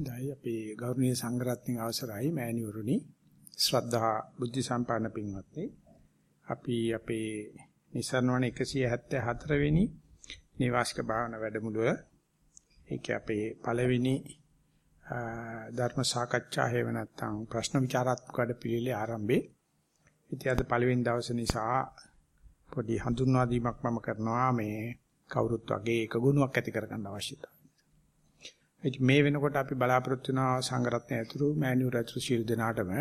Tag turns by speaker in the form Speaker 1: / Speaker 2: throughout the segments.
Speaker 1: දැයි අපේ ගෞරවනීය සංඝරත්නයේ අවසරයි මෑණිවරුනි. ශ්‍රද්ධා බුද්ධ සම්පන්න පින්වත්නි. අපි අපේ නිසරණවන 174 වෙනි නිවාසික භාවනා වැඩමුළුව ඒකේ අපේ පළවෙනි ධර්ම සාකච්ඡා හේව නැත්නම් ප්‍රශ්න විචාරාත්මක වැඩපිළිවෙලේ ආරම්භයේ. ඉතින් අද පළවෙනි දවසේ නිසා පොඩි හඳුන්වා දීමක් මම කරනවා. මේ කවුරුත් වගේ එක ගුණයක් ඇති කරගන්න අවශ්‍යතාවය. ඉතින් මේ වෙනකොට අපි බලාපොරොත්තු වෙනවා සංගරත්නය ඇතුළු මෑණියු රැතුළු ශීල දෙනාටම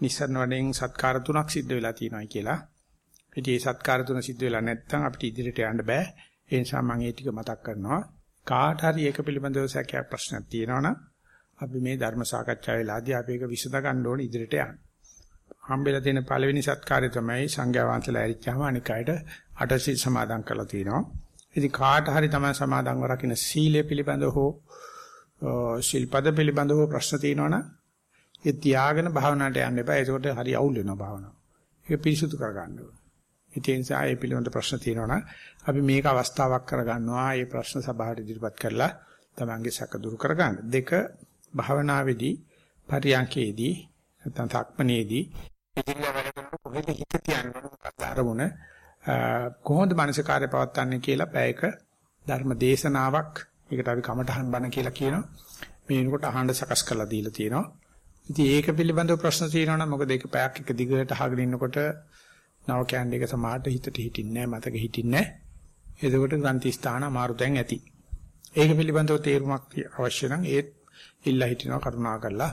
Speaker 1: නිස්සරණ වඩෙන් සත්කාර තුනක් සිද්ධ වෙලා තියෙනවා කියලා. ඉතින් මේ සත්කාර තුන සිද්ධ වෙලා නැත්නම් අපිට ඉදිරියට යන්න බෑ. ඒ නිසා මම ඒ ටික මතක් කරනවා. කාට හරි ඒක පිළිබඳව සැකයක් ප්‍රශ්නයක් තියෙනවනම් අපි මේ ධර්ම සාකච්ඡා වෙලාදී අපි ඒක විසඳ ගන්න ඕනේ ඉදිරියට යන්න. හම්බෙලා තියෙන පළවෙනි සත්කාරය තමයි සංඝයා වහන්සේලා ඇරිච්චාම අනික අයට අටසිල් සමාදන් කරලා තිනවා. ඉතින් කාට හරි තමයි සමාදන්ව රකින්න සීලය පිළිබඳව හෝ ශිල්පද පිළිබඳව ප්‍රශ්න තියෙනවනම් ඒ තියාගෙන භාවනාවට යන්න එපා. ඒකට හරි අවුල් වෙනවා භාවනාව. ඒක පිරිසුදු කරගන්න ඕනේ. ඒ නිසා ඒ පිළිබඳ ප්‍රශ්න තියෙනවනම් අපි මේක අවස්ථාවක් කරගන්නවා. මේ ප්‍රශ්න සභාවට ඉදිරිපත් කරලා තමන්ගේ සැක දුරු කරගන්න. දෙක භාවනාවේදී පරියන්කේදී නැත්නම් තක්මනේදී ඉදිරිය වැඩ කරනකොට කොහෙද හිත තියන්නේ මොකක්ද අරමුණ කොහොමද මානසිකාර්ය පවත්වන්නේ කියලා පැයක ධර්ම දේශනාවක් ඒකට අපි කමටහන් බණ කියලා කියනවා. මේ වෙනකොට අහන්න සකස් කරලා දීලා තියෙනවා. ඉතින් ඒක පිළිබඳව ප්‍රශ්න තියෙනවා නම් මොකද ඒක පැයක් එක දිගට අහගෙන ඉන්නකොට නව කැන්ඩ් එක සමාහට හිතට හිටින්නේ නැහැ මතක හිටින්නේ නැහැ. එතකොට ග්‍රන්ථි ස්ථාන අමාරු දැන් ඇති. ඒක පිළිබඳව තේරුමක් අවශ්‍ය නම් ඒත් ඉල්ලා හිටිනවා කරුණා කරලා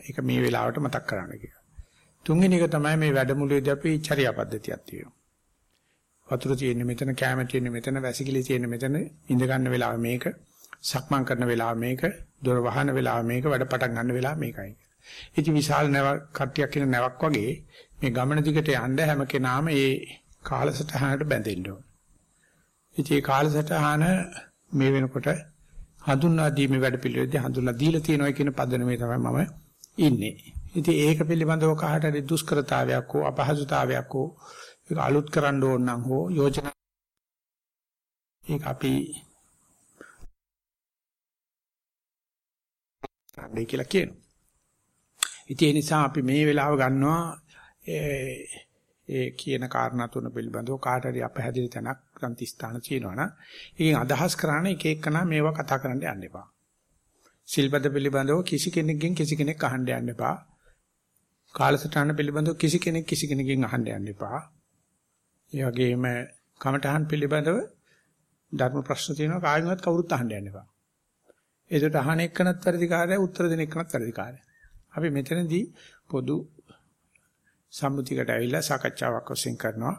Speaker 1: ඒක මේ වෙලාවට මතක් කරන්න කියලා. තුන්වෙනි එක තමයි මේ වැඩමුළුවේදී අපි චර්යා පද්ධතියක් තියෙනවා. වතුර තියෙන්නේ මෙතන, කැම තියෙන්නේ මෙතන, වැසිකිලි තියෙන්නේ මෙතන, ඉඳ ගන්න වෙලාව මේක, සක්මන් කරන වෙලාව මේක, දොර වහන වෙලාව මේක, වැඩ පටන් ගන්න වෙලාව මේකයි. ඉතින් විශාල නැවක් කට්ටියක් ඉන්න නැවක් වගේ මේ ගමන දිගට යන්න හැම කෙනාම මේ කාලසටහනට බැඳෙන්න ඕන. ඉතින් මේ කාලසටහන මේ වෙනකොට හඳුන්වා දීමේ වැඩ පිළිවෙලදී හඳුන්ලා දීලා තියෙනවා කියන පදනමේ තමයි මම ඉන්නේ. ඉතින් ඒක පිළිබඳව කාට හරි දුෂ්කරතාවයක් හෝ අපහසුතාවයක් හෝ ඒක අලුත් කරන්න ඕන නම් හෝ යෝජනා ඒක අපි දෙයි කියලා කියනවා. ඉතින් ඒ නිසා අපි මේ වෙලාව ගන්නවා ඒ කියන කාරණා තුන පිළිබඳව කාට හරි අපහැදිලි තැනක් ග්‍රන්ථි ස්ථාන තියෙනවනම් ඒකෙන් අදහස් කරන්නේ එක එකනා මේවා කතා කරන්න යන්න එපා. සිල්පද පිළිබඳව කිසි කෙනෙක්ගෙන් කිසි කෙනෙක් අහන්න යන්න එපා. කාලසටහන පිළිබඳව කිසි කෙනෙක් කිසි කෙනෙක්ගෙන් අහන්න යන්න එපා. ඒ වගේම කමඨහන් පිළිබඳව ධර්ම ප්‍රශ්න තියෙනවා කායිමත් කවුරුත් අහන්න යන්න එපා. ඒකට අහන එක්කනත් වැඩිකාරය උත්තර දෙන එක්කනත් වැඩිකාරය. අපි මෙතනදී පොදු සම්මුතියකට ඇවිල්ලා සාකච්ඡාවක් වශයෙන් කරනවා.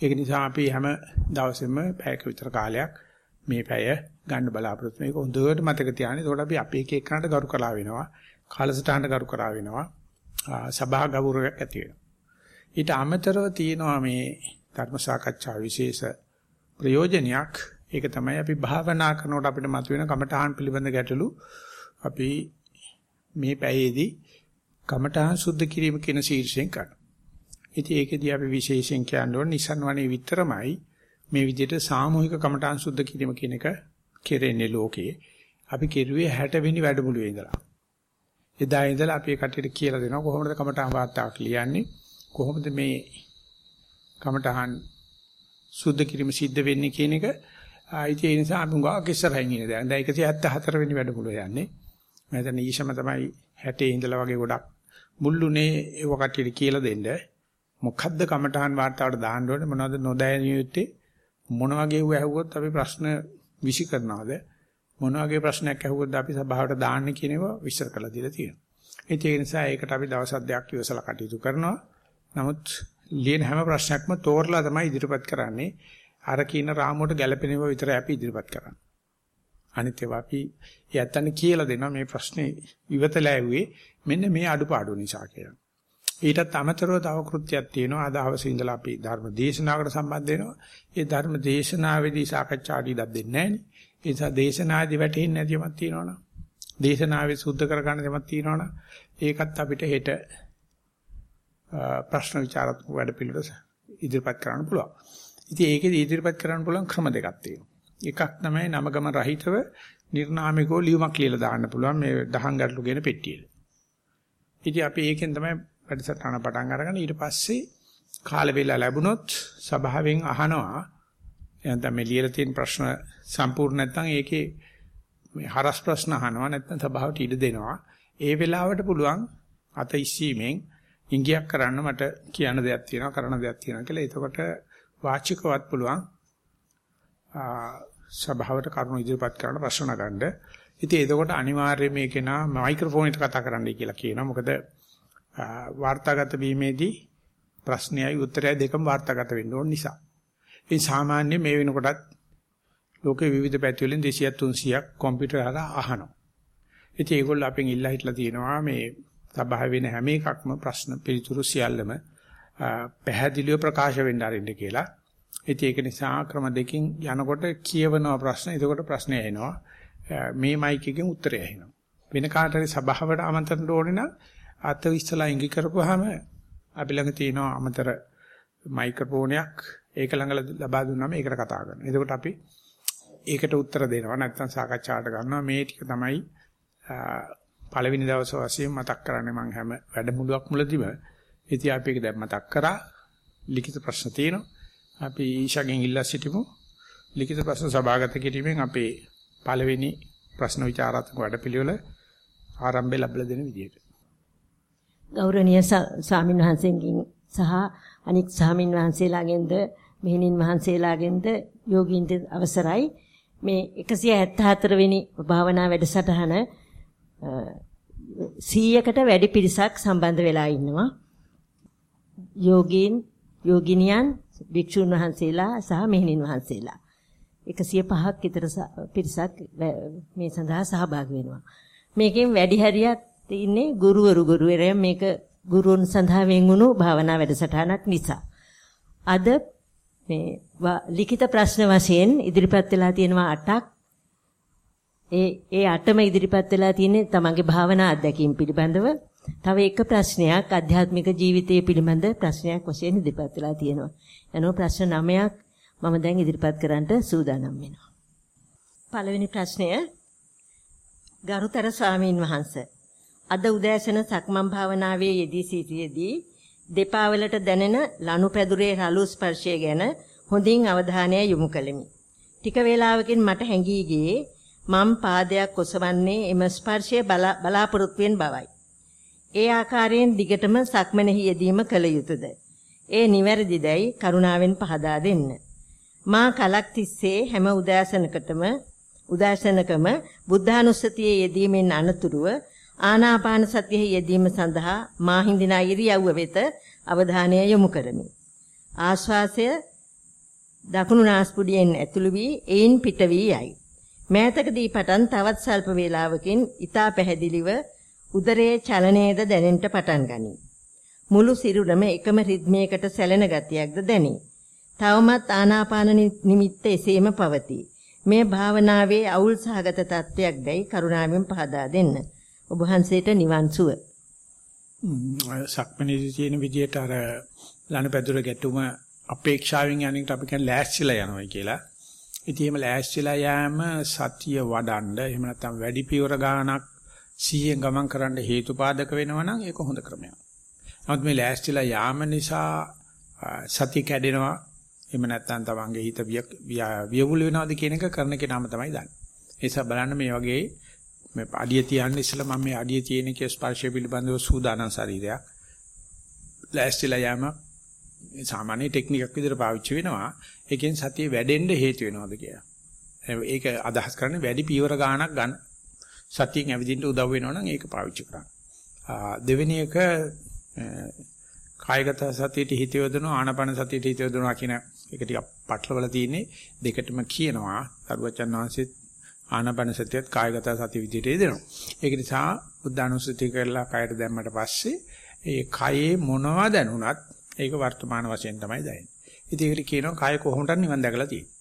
Speaker 1: ඒක නිසා අපි හැම දවසෙම පැයක විතර කාලයක් මේ පැය ගන්න බලාපොරොත්තු වෙනවා. ඒක හොඳට මතක තියාගන්න. ඒකට අපි අපේ එක එකනට ගරු කළා වෙනවා. කාලසටහනට ගරු කරා වෙනවා. සභා ගෞරවයක් ඇති වෙනවා. ඊට අමතරව තියෙනවා මේ ධර්ම සාකච්ඡා විශේෂ ප්‍රයෝජනයක්. ඒක තමයි අපි භාවනා කරනකොට අපිට මතුවෙන කමඨාන් පිළිබඳ ගැටලු අපි මේ පැයේදී කමඨාන් සුද්ධ කිරීම කියන ශීර්ෂයෙන් කරනවා. ඉතින් ඒකෙදී අපි විශේෂයෙන් කියන්න ඕනේ නිසන්වනේ විතරමයි මේ විදිහට සාමූහික කමඨාන් සුද්ධ කිරීම කියන එක කෙරෙන්නේ ලෝකේ. අපි කෙරුවේ 60 වෙනි වැඩමුළුවේ ඉඳලා. එදා ඉඳලා අපි කට්ටියට කියලා දෙනවා කොහොමද කමඨාන් වාර්තාවක් ලියන්නේ කොහොමද මේ කමඨාන් සුද්ධ කිරීම සිද්ධ වෙන්නේ කියන එක ආයිති ඒ නිසා අපි ගාක් ඉස්සරහින් ඉන්නේ දැන් දැන් 174 වෙනි වැඩමුළුව යන්නේ මම හිතන්නේ ඊෂම තමයි 60 ඉඳලා වගේ ගොඩක් මුල්ුනේ ඒව කට්ටියට කියලා දෙන්න මොකද්ද කමඨාන් වාර්තාවට දාන්න ඕනේ මොනවද නොදැනිය යුත්තේ මොන වගේ වුව ඇහුවොත් අපි ප්‍රශ්න විසි කරනවද මොන වගේ ප්‍රශ්නයක් ඇහුවොත් අපි සභාවට දාන්න කියන ඒවා විස්තර කරලා දීලා තියෙනවා. ඒ නිසා ඒකට අපි දවස් අධ්‍යයක් ඉවසලා කටයුතු කරනවා. නමුත් ලියන හැම ප්‍රශ්නයක්ම තෝරලා තමයි ඉදිරිපත් කරන්නේ. අර කියන රාමුවට ගැළපෙන ඒවා විතරයි අපි ඉදිරිපත් කරන්නේ. අනිත් ඒවා අපි යැත්තන් කියලා දෙනවා මේ ප්‍රශ්නේ ඉවතලා ඇව්වේ මෙන්න මේ අඩුපාඩු නිසා කියලා. ඊටත් අමතරව තව කෘත්‍යයක් තියෙනවා. අද හවසේ ඉඳලා අපි ධර්ම දේශනාවකට සම්බන්ධ වෙනවා. ඒ ධර්ම දේශනාවේදී සාකච්ඡාටි දක් දෙන්නේ නැහැ ඒ නිසා දේශනාදී වැටෙන්නේ නැති යමක් තියෙනවනම් දේශනාවේ සුද්ධ කරගන්න යමක් තියෙනවනම් ඒකත් අපිට හෙට ප්‍රශ්න විචාරත්මක වැඩ පිළිවෙල ඉදිරිපත් කරන්න පුළුවන්. ඉතින් ඒකෙදි ඉදිරිපත් කරන්න පුළුවන් ක්‍රම දෙකක් තියෙනවා. එකක් තමයි නමගම රහිතව නිර්නාමිකව ලියුමක් ලියලා දාන්න පුළුවන් මේ දහං ගැටලු කියන පෙට්ටියේ. ඉතින් අපි ඒකෙන් තමයි වැඩසටහන පටන් අරගෙන ඊට පස්සේ කාල වේලා ලැබුණොත් සභාවෙන් අහනවා එතන මේ ලියලා තියෙන ප්‍රශ්න සම්පූර්ණ නැත්නම් ඒකේ මේ හරස් ප්‍රශ්න අහනවා නැත්නම් සභාවට ඉඩ දෙනවා. ඒ වෙලාවට පුළුවන් අත ඉස්සීමෙන් ඉංගියක් කරන්න මට කියන්න දෙයක් තියෙනවා කරන්න දෙයක් තියෙනවා කියලා. එතකොට වාචිකවත් පුළුවන් සභාවට කරුණු ඉදිරිපත් කරන්න ප්‍රශ්න නගන්න. ඉතින් එතකොට අනිවාර්යයෙන් මේ කෙනා මයික්‍රොෆෝන් එකට කතා කරන්නයි කියලා කියනවා. මොකද වාර්තාගත වීමේදී ප්‍රශ්නයයි උත්තරයයි දෙකම වාර්තාගත වෙන්න ඕන නිසා. ඉතින් සාමාන්‍ය මේ වෙනකොටත් ලෝකේ විවිධ පැති වලින් 200ක් 300ක් කම්පියුටර් හරහා අහනවා. ඉතින් ඒගොල්ලෝ අපෙන් ඉල්ලා හිටලා තියෙනවා මේ සභාවේ වෙන හැම එකක්ම ප්‍රශ්න පිළිතුරු සියල්ලම පැහැදිලිව ප්‍රකාශ වෙන්න ආරින්න කියලා. ඉතින් ඒක නිසා ක්‍රම දෙකකින් යනකොට කියවනවා ප්‍රශ්න. එතකොට ප්‍රශ්නය එනවා. මේ මයික් එකෙන් උත්තරය එනවා. වෙන කාට හරි සභාවට ආමන්ත්‍රණ ඕනේ නම් අත ඉස්සලා ඉඟි කරපුවාම අපි ළඟ තියෙනවා අමතර මයික්‍රොෆෝනයක් ඒක ළඟ ලබා දුන්නාම ඒකට කතා කරනවා. එතකොට අපි ඒකට උත්තර දෙනවා. නැත්නම් සාකච්ඡාවට ගන්නවා. මේ ටික තමයි පළවෙනි දවසේ වශයෙන් මතක් කරන්නේ මම හැම වැඩමුළුවක් මුලදීම. ඉතින් අපි ඒක දැන් මතක් කරා. ලිඛිත ප්‍රශ්න තියෙනවා. අපි ඊෂාගෙන් ඉල්ලා සිටිමු. ලිඛිත ප්‍රශ්න සභාගත කිරීමෙන් අපේ පළවෙනි ප්‍රශ්න විචාරාත්මක වැඩපිළිවෙල ආරම්භය ලැබලා දෙන විදියට.
Speaker 2: ගෞරවනීය ස්වාමින් වහන්සේගෙන් සහ අනික් ස්වාමින් වහන්සේලාගෙන්ද මෙහෙණින් වහන්සේලාගෙන්ද යෝගීන්ට අවසරයි මේ 174 වෙනි භාවනා වැඩසටහන 100කට වැඩි පිරිසක් සම්බන්ධ වෙලා ඉන්නවා යෝගීන් යෝගිනියන් භික්ෂුන් වහන්සේලා සහ මෙහෙණින් වහන්සේලා 105ක් විතර පිරිසක් මේ සඳහා සහභාගී වෙනවා. මේකෙන් වැඩි හරියක් තින්නේ ගුරුවරු ගුරුවරයන් මේක ගුරුන් සඳහා වෙන්වුණු භාවනා වැඩසටහනක් නිසා. අද මේ ලිඛිත ප්‍රශ්න වශයෙන් ඉදිරිපත් වෙලා තියෙනවා 8ක්. ඒ ඒ 8ම ඉදිරිපත් වෙලා තියෙන්නේ තමන්ගේ භාවනා අත්දැකීම් පිළිබඳව. තව එක ප්‍රශ්නයක් අධ්‍යාත්මික ජීවිතය පිළිබඳ ප්‍රශ්නයක් වශයෙන් ඉදිරිපත් වෙලා තියෙනවා. එනෝ ප්‍රශ්න 9ක් මම දැන් ඉදිරිපත් කරන්නට සූදානම් වෙනවා. පළවෙනි ප්‍රශ්නය ගරුතර ස්වාමීන් වහන්සේ අද උදෑසන සක්මන් භාවනාවේ යෙදී සිටියේදී දෙපා වලට දැනෙන ලනුපැදුරේ රළු ස්පර්ශය ගැන හොඳින් අවධානය යොමු කළෙමි. ටික වේලාවකින් මට හැඟී ගියේ මම් පාදයක් ඔසවන්නේ එම ස්පර්ශය බලාපොරොත්තුෙන් බවයි. ඒ ආකාරයෙන් දිගටම සක්මනෙහි යෙදීම කළ යුතුයද? ඒ නිවැරදිදයි කරුණාවෙන් පහදා දෙන්න. මා කලක් තිස්සේ හැම උදෑසනකටම උදෑසනකම බුද්ධානුස්සතියේ යෙදීමෙන් අනතුරුව ආනාපාන සතියෙහි යෙදීම සඳහා මා හිඳින ඉරියව්ව වෙත අවධානය යොමු කරමි. ආශ්වාසය දකුණු නාස්පුඩියෙන් ඇතුළු වී එයින් පිට වී යයි. මෑතකදී පටන් තවත් සල්ප වේලාවකින් ඊතා පැහැදිලිව උදරයේ චලනයේද දැනෙන්නට පටන් ගනී. මුළු සිරුරම එකම රිද්මයකට සැලෙන ගතියක්ද දැනේ. තවමත් ආනාපාන නිමිත්ත එසේම පවතී. මේ භාවනාවේ අවුල් සහගත තත්වයක් දැයි කරුණාවෙන් පහදා දෙන්න. ඔබ වහන්සේට නිවන් සුව.
Speaker 1: සක්මණේදී තියෙන විදියට අර ලනපැදුර ගැටුම අපේක්ෂාවෙන් යන්නේකට අපි කියන්නේ ලෑස්තිලා යනවා කියලා. ඉතින් එහෙම ලෑස්තිලා යෑම සතිය වඩන්න එහෙම නැත්නම් වැඩි පියවර ගානක් සීයෙන් ගමන් කරන්න හේතුපාදක වෙනවා නම් ඒක හොඳ ක්‍රමයක්. නමුත් මේ ලෑස්තිලා යාම නිසා සතිය කැඩෙනවා එහෙම නැත්නම් තමන්ගේ හිත වියවුල් වෙනවද කියන එක කරන කෙනාම තමයි දන්නේ. ඒ නිසා බලන්න මේ වගේ මේ අඩිය තියන්න ඉස්සලා මම මේ අඩිය තියෙන කේ ස්පර්ශය පිළිබඳව සූදානම් ශරීරයක්. ලෑස්තිලා යෑම සාමාන්‍ය ටෙක්නික් එකක් විදිහට පාවිච්චි වෙනවා. ඒකෙන් සතිය වැඩෙන්න හේතු වෙනවද කියලා. ඒක අදහස් කරන්නේ වැඩි පියවර ගාණක් ගන්න. සතියෙන් ඇවිදින්න උදව් වෙනවා නම් ඒක පාවිච්චි කරන්න. දෙවෙනි එක කායගත සතියට හිත යොදනවා ආනාපාන සතියට හිත යොදනවා කියන ඒක ටිකක් පටලවල තියෙන්නේ දෙකටම කියනවා සරුවචන් වහන්සේත් ආනාපාන සතියත් කායගත සතිය විදිහට දෙනවා. ඒක නිසා බුද්ධානුස්සතිය කරලා කයට දැම්මට පස්සේ ඒ කයේ මොනවා දැනුණත් ඒක වර්තමාන වශයෙන් තමයි දැනෙන්නේ. ඉතින් ඒකට කියනවා කය කොහොමද නිවන් දැකලා තියෙන්නේ.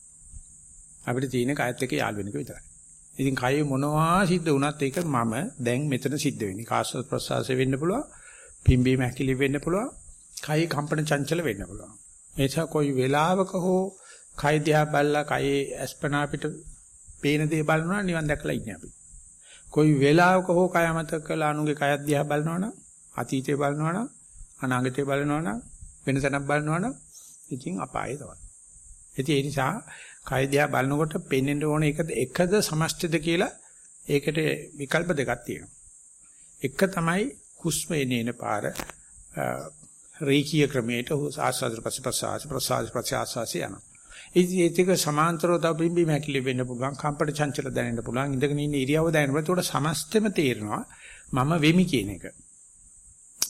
Speaker 1: අපිට තියෙන කයත් එක්ක යාළු වෙන එක විතරයි. ඉතින් කයේ මොනවා සිද්ධ වුණත් ඒක මම දැන් මෙතන සිද්ධ වෙන්නේ. කාශ්වාස ප්‍රශ්වාසය වෙන්න පුළුවන්. පිම්බීම හැකිලි වෙන්න පුළුවන්. කයි කම්පන චංචල වෙන්න පුළුවන්. එනිසා કોઈ වෙලාවක හෝ කය දිහා බැලලා කයේ අස්පනා පිට පේන දේ බලනවා නිවන් දැකලා ඉන්නේ අපි. කොයි වෙලාවක හෝ කය මතක කළා අනුගේ කයත් දිහා බලනවනම් අතීතේ බලනවනම් අනාගතේ බලනවනම් වෙන තැනක් බලනවනම් ඉතින් අපායේ තමයි. ඉතින් ඒ නිසා කය දිහා බලනකොට පේනෙන්න ඕන එකද එකද සමස්තද කියලා ඒකට විකල්ප දෙකක් තියෙනවා. එක තමයි හුස්ම එනේන පාර රේඛීය ක්‍රමයට ආස්වාද ප්‍රසආස ප්‍රසආස ප්‍රසආස යනවා. ඉතින් ඒක සමාන්තරව තව බිම්බි මැකිලි වෙන්න පුළුවන් කම්පට චංචල දැනෙන්න පුළුවන් ඉඳගෙන ඉන්න ඉරියව්ව දැනෙන්න පුළුවන් ඒකට සමස්තෙම තේරෙනවා මම වෙමි කියන එක.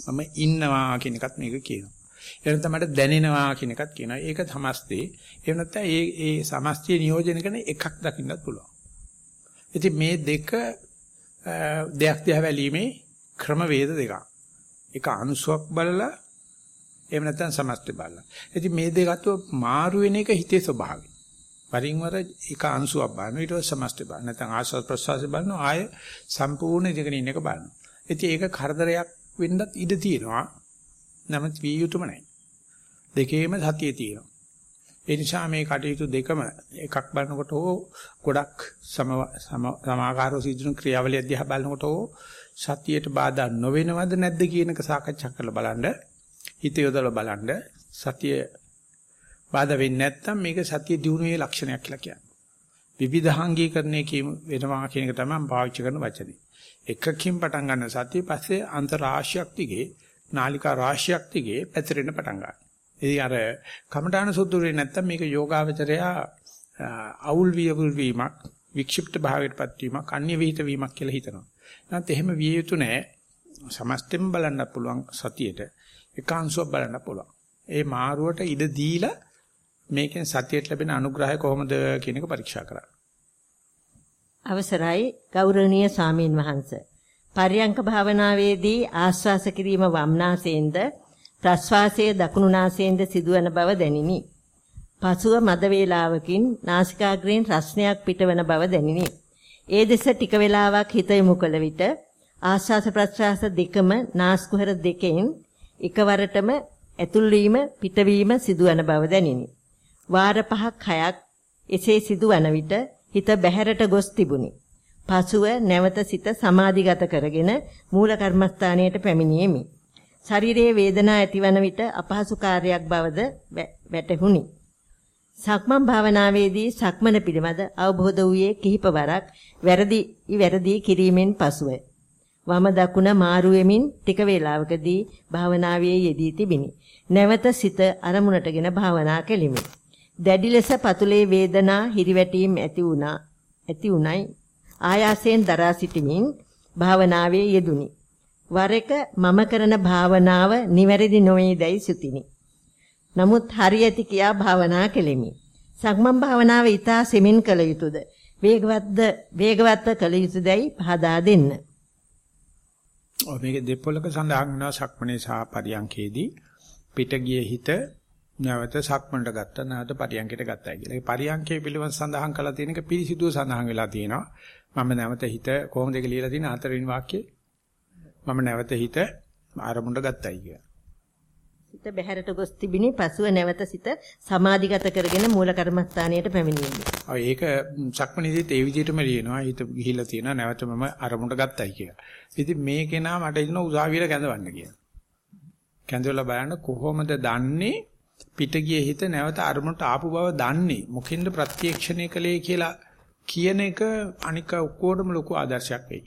Speaker 1: මම ඉන්නවා කියන එකත් මේක කියනවා. එහෙනම් තමයි දැනෙනවා කියන එකත් කියනවා. ඒක සමස්තේ. එහෙම නැත්නම් ඒ ඒ සමස්තය නියෝජනය කරන එකක් දකින්නත් පුළුවන්. ඉතින් මේ දෙක දෙයක් දිහා බැලීමේ ක්‍රම වේද දෙකක්. එක අනුසුවක් බලලා එහෙම නැත්නම් සමස්ත බලලා. ඉතින් මේ දෙකත් මාරු වෙන එක හිතේ ස්වභාවය. වරින් වර එක අංශුවක් බලනවා ඊට පස්සේ සමස්ත බලනවා. නැත්නම් ආස්වාද ප්‍රසවාස බලනවා ආය සම්පූර්ණ ඉඳගෙන ඉන්න එක බලනවා. ඉතින් ඒක කරදරයක් වෙන්නත් ඉඩ තියෙනවා. නමුත් විය යුතුම නැහැ. දෙකේම සතිය තියෙනවා. ඒ නිසා මේ කටයුතු දෙකම එකක් බලනකොට හෝ ගොඩක් සම සමාකාරව සිදුන ක්‍රියාවලිය දිහා බලනකොට හෝ සතියට බාධා නොවෙනවද නැද්ද කියන එක සාකච්ඡා කරලා බලන්න හිත යොදලා බලන්න සතිය බාධා වෙන්නේ නැත්නම් මේක සතිය දිනුවේ ලක්ෂණයක් කියලා කියන්නේ. විවිධාංගීකරණය කීම වෙනවා කියන එක තමයි මම පාවිච්චි කරන වචනේ. එකකින් පටන් ගන්න සතිය පස්සේ අන්තරාශියක් දිගේ නාලිකා රාශියක් දිගේ පැතිරෙන්න පටන් ගන්නවා. ඉතින් අර කමඨාන සුද්ධුරේ නැත්තම් මේක යෝගාවචරයා අවුල් වියවුල් වීමක් වික්ෂිප්ත භාවයටපත් වීමක් අන්‍ය විහිිත වීමක් කියලා හිතනවා. නැත්නම් එහෙම විය යුතු නෑ. සමස්තෙම බලන්න පුළුවන් සතියේට එකාංශුවක් බලන්න පුළුවන්. ඒ මාරුවට ඉඩ දීලා මේකෙන් සතියට ලැබෙන අනුග්‍රහය කොහොමද කියන එක පරීක්ෂා කරන්න.
Speaker 2: අවසරයි ගෞරවනීය සාමීන් වහන්ස. පර්යංක භාවනාවේදී ආස්වාස කිරීම වම්නාසයෙන්ද ප්‍රස්වාසයේ දකුණු නාසයෙන්ද සිදුවන බව දැනිනි. පසුව මද වේලාවකින් නාසිකාග්‍රයෙන් රස්නයක් පිටවන බව දැනිනි. ඒ දෙස ටික වේලාවක් හිත යොමු කළ විට ආස්වාස ප්‍රස්වාස දෙකම නාස්කුහර දෙකෙන් එකවරටම ඇතුල් වීම පිටවීම සිදුවන බව දැනිනි. වාර පහක් හයක් එසේ සිදුවන විට හිත බැහැරට ගොස් තිබුණි. පසුව නැවත සිත සමාධිගත කරගෙන මූල කර්මස්ථානයට පැමිණියෙමි. ශරීරයේ වේදනා ඇතිවන විට අපහසු කාර්යයක් බවද වැටහුණි. සක්මන් භාවනාවේදී සක්මන පිළිබඳ අවබෝධ වූයේ කිහිප වරක් වැරදි වැරදි කිරීමෙන් පසුය. වම දකුණ මාරු වෙමින් ටික වේලාවකදී භාවනාවේ යෙදී තිබිනි. නැවත සිත අරමුණටගෙන භාවනා කෙලිමි. දැඩි ලෙස පතුලේ වේදනා හිරිවැටීම් ඇති වුණා. ඇති උණයි ආයාසයෙන් දරා සිටමින් භාවනාවේ යෙදුනි. වර එක මම කරන භාවනාව නිවැරදි නොවේදයි සිතිනි. නමුත් හරියටි කියා භාවනා කෙලිමි. සක්මන් භාවනාව ඊටා සෙමින් කළ යුතුයද? වේගවත්ද වේගවත්ව කළ යුතුයදයි පහදා දෙන්න.
Speaker 1: ඔය මේක දෙපොලක සඳහන් වෙනවා සක්මනේ සහ පරියංකේදී පිට ගිය හිත නැවත සක්මනට ගත්තා නැවත පරියංකයට ගත්තා කියලා. ඒ පරියංකේ පිළිවෙල සඳහන් කරලා තියෙන එක පිළිසිදුව සඳහන් වෙලා තියෙනවා. මම නැවත හිත කොහොමද ඒක ලියලා තියෙන හතරවෙනි වාක්‍යයේ මම නැවත හිත ආරමුණට ගත්තයි කියලා.
Speaker 2: සිත බහැරට ගොස් තිබිනි පසුව නැවත සිත සමාධිගත කරගෙන මූල කර්මස්ථානයට පැමිණෙමි.
Speaker 1: ඔව් ඒක සක්මණේදීත් ඒ විදිහටම ලියනවා. හිත ගිහිලා තියෙනවා නැවත මම අරමුණට ගත්තයි කියලා. ඉතින් මේ කෙනා මට ඉන්න උසාවියට කැඳවන්න කියලා. කැඳවලා බලන්න කොහොමද දන්නේ පිට ගියේ හිත නැවත අරමුණට ආපු බව දන්නේ මොකෙන්ද ප්‍රත්‍යක්ෂණය කළේ කියලා කියන එක අනික ඔක්කොටම ලොකු ආදර්ශයක් වෙයි.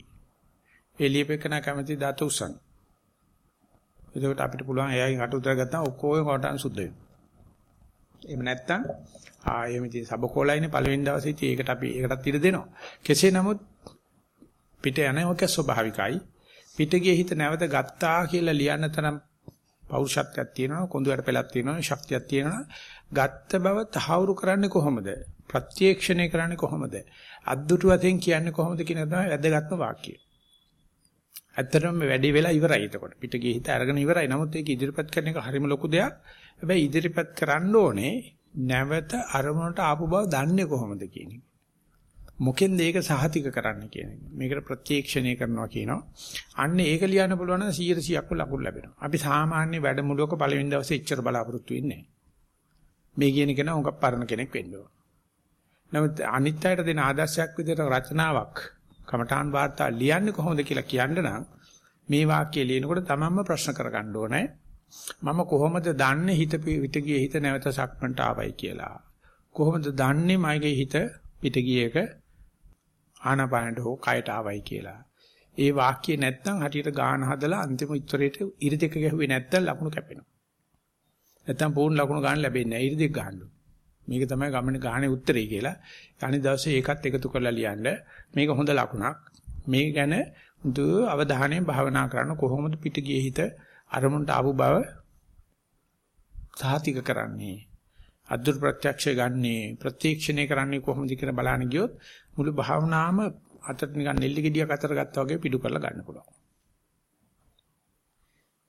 Speaker 1: එළියපෙකන කැමති දත උසන්. එතකොට අපිට පුළුවන් එයාගෙන් අට උතර ගත්තා ඔක්කොම කොටන් සුද්ධ වෙනවා. එහෙම නැත්නම් ආයෙම ඉතින් සබකෝලයිනේ පළවෙනි දවසේ ඉතින් ඒකට අපි ඒකටත් ඉඩ දෙනවා. කෙසේ නමුත් පිට යන එක ස්වභාවිකයි. පිට ගියේ හිත නැවත ගත්තා කියලා ලියන්න තරම් පෞරුෂත්වයක් තියෙනවා, කොඳුයට පෙලක් තියෙනවා, ශක්තියක් තියෙනවා. ගත්ත බව තහවුරු කරන්නේ කොහොමද? ප්‍රත්‍යක්ෂණය කරන්නේ කොහොමද? අද්දුටු වශයෙන් කියන්නේ කොහොමද කියන තමයි වැදගත්ම වාක්‍යය. ඇත්තටම වැඩි වෙලා ඉවරයි එතකොට. පිට ගියේ හිත අරගෙන ඉවරයි. නමුත් ඒක ඉදිරිපත් කරන එක හරිම ලොකු දෙයක්. හැබැයි ඉදිරිපත් කරන්න ඕනේ නැවත අරමුණට ආපු බව දන්නේ කොහොමද කියන එක. මොකෙන්ද ඒක සහතික කරන්න කියන එක. මේකට ප්‍රත්‍යක්ෂණය කරනවා කියනවා. අන්න ඒක ලියන්න පුළුවන් නම් 100%ක්ම ලකුණු ලැබෙනවා. අපි සාමාන්‍ය වැඩමුළුවක පළවෙනි දවසේ ඉච්චර බලාපොරොත්තු වෙන්නේ නැහැ. මේ කියන කෙනා උඟක් පරණ කෙනෙක් වෙන්න ඕන. නමුත් අනිත් අයට දෙන ආදර්ශයක් විදිහට රචනාවක් කමඨාන් වාර්තා ලියන්නේ කොහොමද කියලා කියන්න නම් මේ වාක්‍යය ලියනකොට තමන්ම ප්‍රශ්න කරගන්න ඕනේ. මම කොහොමද දන්නේ හිත පිට ගියේ හිත නැවත සක්මන්ට ආවයි කියලා. කොහොමද දන්නේ මගේ හිත පිට ගියේක ආනාපානට හෝ කයට ආවයි කියලා. ඒ වාක්‍ය නැත්තම් හටියට ගාන හදලා අන්තිම උත්තරේට ඉරි දෙක ගැහුවේ නැත්තම් ලකුණු කැපෙනවා. නැත්තම් පූර්ණ ලකුණු ගන්න ලැබෙන්නේ නැහැ. ඉරි දෙක ගන්න මේක තමයි ගමනේ ගානේ උත්තරේ කියලා. අනිත් දවසේ ඒකත් එකතු කරලා ලියන්න. මේක හොඳ ලකුණක්. මේ ගැන හොඳ අවධානයෙන් භාවනා කරන කොහොමද පිට ගියේ හිත අරමුණට ආපු බව සාතික කරන්නේ. අද්දුර ප්‍රත්‍යක්ෂය ගන්නේ ප්‍රත්‍යක්ෂණය කරන්නේ කොහොමද කියලා බලන්න ගියොත් මුළු භාවනාවම අතට නිකන් නෙල්ලි ගෙඩියක් අතර ගත්තා වගේ පිටු කරලා ගන්න පුළුවන්.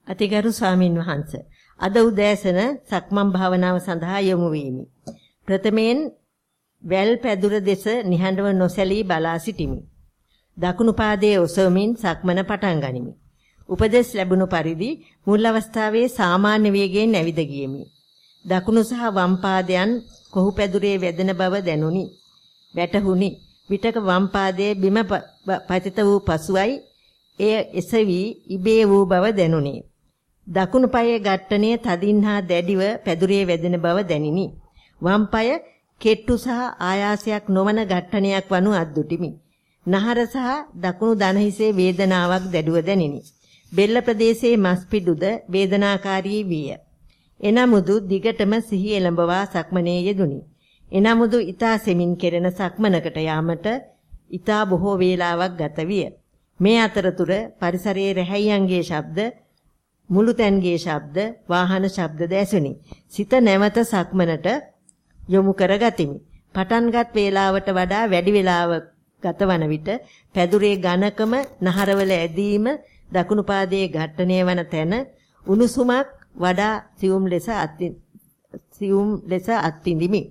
Speaker 2: අතිගරු ස්වාමින් වහන්සේ අද උදෑසන සක්මන් භාවනාව සඳහා යොමු වීමි. ප්‍රථමයෙන් වැල් පැදුර දෙස නිහඬව නොසැලී බලා සිටිමි. දකුණු පාදයේ ඔසවමින් සක්මන පටන් ගනිමි. උපදෙස් ලැබුණු පරිදි මුල් අවස්ථාවේ සාමාන්‍ය වේගයෙන් ඇවිද ගියෙමි. දකුණු සහ වම් පාදයන් කොහු පැදුරේ වැදෙන බව දැනුනි. වැටහුණි. විටක වම් පාදයේ බිම පතිත වූ පසුයි එය එසවි ඉබේ වූ බව දැනුනි. දකුණු පායේ ඝට්ටණය තදින් හා දැඩිව පැදුරේ වැදෙන බව දැනිනි. වම් පාය කෙට්ටු සහ ආයාසයක් නොවන ඝට්ටණයක් වනු අද්දුටිමි. නහර සහ දකුණු දන හිසේ වේදනාවක් දැඩුව දැනිනි. බෙල්ල ප්‍රදේශයේ මස් පිඩුද වේදනාකාරී විය. එනමුදු දිගටම සිහි එළඹවා සක්මනේ යෙදුනි. එනමුදු ඊතා සෙමින් කෙරෙන සක්මනකට යාමට ඊතා බොහෝ වේලාවක් ගත විය. මේ අතරතුර පරිසරයේ රැහැයියන්ගේ ශබ්ද, මුළුතැන්ගේ ශබ්ද, වාහන ශබ්දද ඇසුනි. සිත නැවත සක්මනට යොමු කරගතිමි. පටන්ගත් වේලාවට වඩා වැඩි වේලාවක් ගතවන විට පැදුරේ ඝනකම නහරවල ඇදීම දකුණු පාදයේ ඝට්ටණය වන තැන උණුසුමක් වඩා සියුම් ලෙස සියුම් ලෙස අත්විඳිමි.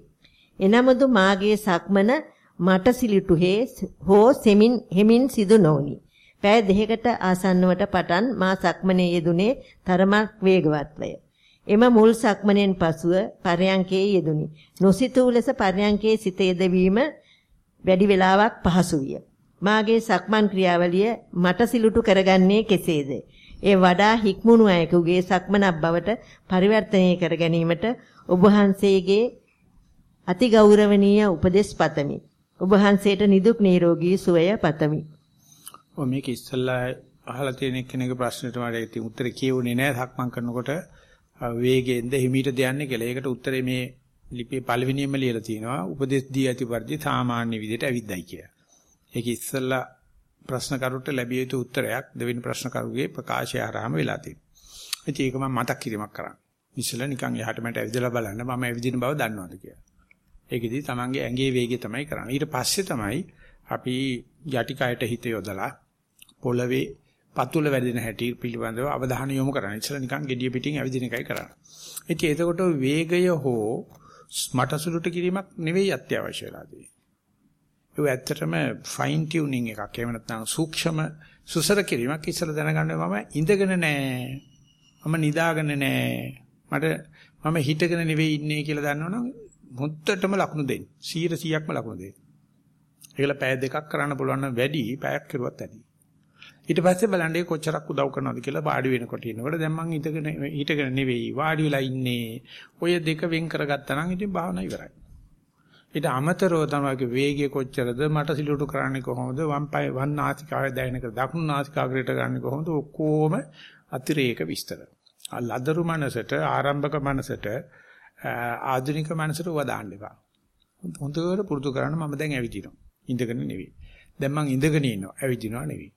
Speaker 2: එනමුදු මාගේ සක්මන මට සිලිටු හෝ සෙමින් හෙමින් සිදු නොවනි. පෑ දෙකකට ආසන්නවට පටන් මා සක්මනේ යෙදුනේ තරමක් වේගවත්වය. එම මුල් සක්මනෙන් පසුව පර්යංකේ යෙදුනි. නොසිතූ ලෙස පර්යංකේ සිත යෙදවීම වැඩි වේලාවක් පහසු විය. මාගේ සක්මන් ක්‍රියාවලිය මට සිලුටු කරගන්නේ කෙසේද? ඒ වඩා හික්මුණු අයෙකුගේ සක්මනක් බවට පරිවර්තනය කර ගැනීමට ඔබ වහන්සේගේ අති ගෞරවනීය උපදෙස් පතමි. ඔබ වහන්සේට නිදුක් නිරෝගී සුවය පතමි.
Speaker 1: ඔය මේක ඉස්සල්ලා අහලා තියෙන කෙනෙකුගේ ප්‍රශ්නෙට මට ඉතින් උත්තර කියුනේ නැහැ සක්මන් කරනකොට වේගයෙන්ද හිමීට දයන්නේ කියලා. ඒකට උත්තරේ මේ ලිපියේ පළවෙනියෙන්ම ලියලා තියෙනවා. උපදෙස් දී ඇති පරිදි සාමාන්‍ය විදිහට ඇවිද්දයි කියලා. ඒක ඉස්සල්ලා ප්‍රශ්න කරුට ලැබිය යුතු උත්තරයක් දෙවෙනි ප්‍රශ්න කරුගේ ප්‍රකාශය ආරාම වෙලා තියෙනවා. ඉතින් ඒක මම මතක් කිරීමක් කරා. ඉස්සෙල්ලා නිකන් එහාට මට ඇවිදලා බලන්න මම ඇවිදින බව දන්නවද කියලා. ඒකෙදි තමන්ගේ ඇඟේ වේගය තමයි කරන්නේ. ඊට පස්සේ තමයි අපි යටි කයට හිත යොදලා පොළවේ පතුල වැදෙන හැටි පිළිබඳව අවධානය යොමු කරන්නේ. ඉතල නිකන් gediya පිටින් ඇවිදින එකයි කරන්නේ. ඉතින් එතකොට වේගය හෝ මටසුලුට කිරීමක් නෙවෙයි අත්‍යවශ්‍ය වෙලා තියෙන්නේ. ඒ ඇත්තටම ෆයින් ටියුනින් එකක්. එහෙම නැත්නම් සූක්ෂම සුසර කිරීමක් ඉස්සලා දැනගන්න මම ඉඳගෙන නෑ. මම නිදාගෙන නෑ. මට මම හිටගෙන නෙවෙයි ඉන්නේ කියලා දන්නවනම් මුත්තටම ලකුණු දෙන්න. 100%ක්ම ලකුණු දෙන්න. ඒකල පැය දෙකක් කරන්න පුළුවන් නම් වැඩි පැයක් කරුවත් ඇති. ඊට පස්සේ බලන්නේ කොච්චරක් උදව් කරනවද කියලා වාඩි වෙනකොට ඉන්නකොට දැන් මං හිටගෙන හිටගෙන නෙවෙයි වාඩි වෙලා ඉන්නේ. ඔය දෙක වෙන් කරගත්තා නම් ඉතින් භාවනා ඉවරයි. ඊට අමතරව තමයි වේගය කොච්චරද මට සිලුටු කරන්නේ කොහොමද වම් පාය වම් නාසිකාවේ දැනෙනක දකුණු නාසිකාග්‍රයට ගන්න කොහොමද ඔක්කොම අතිරේක විස්තර. ලදරු මනසට ආරම්භක මනසට ආධුනික මනසට වදාන්න එපා. හොඳට පුරුදු කරන්න මම දැන් ඇවිදිනවා. ඉඳගෙන නෙවෙයි. දැන් මං ඉඳගෙන ඉන්නවා. ඇවිදිනවා නෙවෙයි.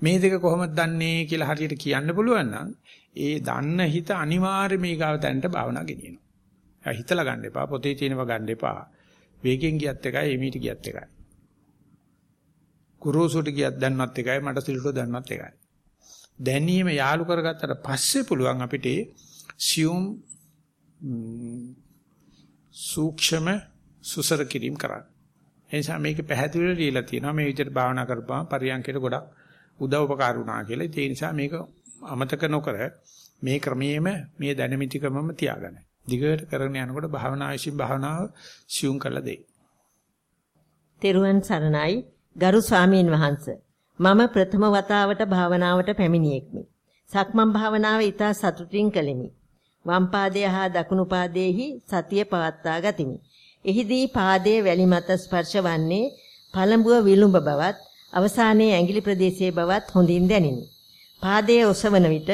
Speaker 1: මේ දෙක කොහොමද දන්නේ කියලා හරියට කියන්න පුළුවන් නම් ඒ දන්න හිත අනිවාර්යයෙන් මේ ගාව තැනට භාවනා ගෙනියනවා. හිතලා ගන්න එපා. පොතේ තියෙනවා ගන්න එපා. වේගෙන් ගියත් එකයි එමීට ගියත් එකයි. කුරුසුට ගියත් දැන්නත් එකයි මට සිල්ට දැන්නත් එකයි. දැනීම යාලු කරගත්තට පස්සේ පුළුවන් අපිට සියුම් සූක්ෂම සුසර කිරීම කරන්න. ඒ නිසා මේක පැහැදිලිව ලියලා තියෙනවා මේ විදිහට භාවනා කරපුවම පරියන්කේට ගොඩක් උදව් උපකාර වුණා කියලා. ඒ නිසා මේක අමතක නොකර මේ ක්‍රමයේම මේ දැනමිති ක්‍රමම තියාගන්න. දිගට කරගෙන යනකොට භාවනා විශ්ින් භාවනාව සියුම් කරලා දෙයි.
Speaker 2: තෙරුවන් සරණයි ගරු ස්වාමීන් වහන්ස. මම ප්‍රථම වතාවට භාවනාවට පැමිණියෙක්මි. සක්මන් භාවනාව ඊට සතුටින් කළෙමි. වම් පාදයේ හා දකුණු පාදයේහි සතිය පවත්වා ගතිමි. එහිදී පාදයේ වැලි මත ස්පර්ශ වන්නේ පළඹුව විලුඹ බවත් අවසානයේ ඇඟිලි ප්‍රදේශයේ බවත් හොඳින් දැනිනි. පාදයේ ඔසවන විට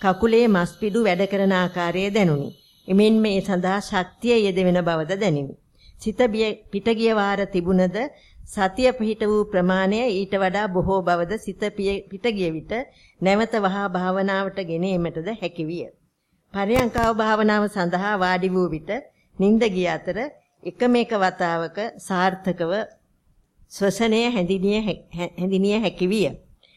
Speaker 2: කකුලේ මස්පිඩු වැඩ කරන ආකාරය දැනුනි. එමෙන් මේ සඳහා ශක්තිය යෙදවෙන බවද දැනිනි. සිත පිට ගිය වාර තිබුණද සතිය පිහිට වූ ප්‍රමාණය ඊට වඩා බොහෝ බවද සිත පිට ගිය විට නැවත වහා භාවනාවට ගෙනීමටද හැකි විය. පරයන්කාව භාවනාව සඳහා වාඩි වූ විට නිින්ද ගිය අතර එකම එක වතාවක සාර්ථකව ශ්වසනය හැඳිනිය හැකි විය.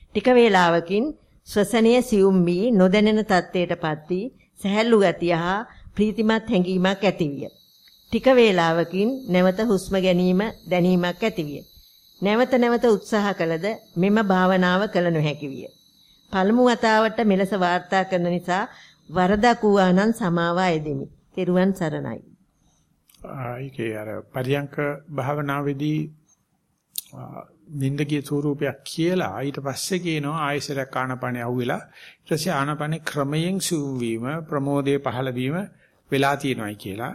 Speaker 2: ටික වේලාවකින් ශ්වසනය සියුම් වී නොදැනෙන තත්ත්වයටපත් වී සැහැල්ලු ගතිය හා ප්‍රීතිමත් හැඟීමක් ඇති විය. ටික වේලාවකින් නැවත හුස්ම ගැනීම දැනීමක් ඇති විය. නැවත නැවත උත්සාහ කළද මෙම භාවනාව කළ නොහැකි විය. පළමු වතාවට මෙලෙස වාර්තා කරන නිසා වරදක් වූවා නම් සමාවා යෙදෙමි. තෙරුවන් සරණයි.
Speaker 1: ආයිකේ අර පරියංක භාවනාවේදී නින්දගේ ස්වරූපයක් කියලා ඊට පස්සේ කියනවා ආයසරයක් ආනපනේ අහුවෙලා ඊට පස්සේ ආනපනේ ක්‍රමයෙන් සූම් වීම ප්‍රමෝදයේ පහළ වීම වෙලා තියෙනවායි කියලා.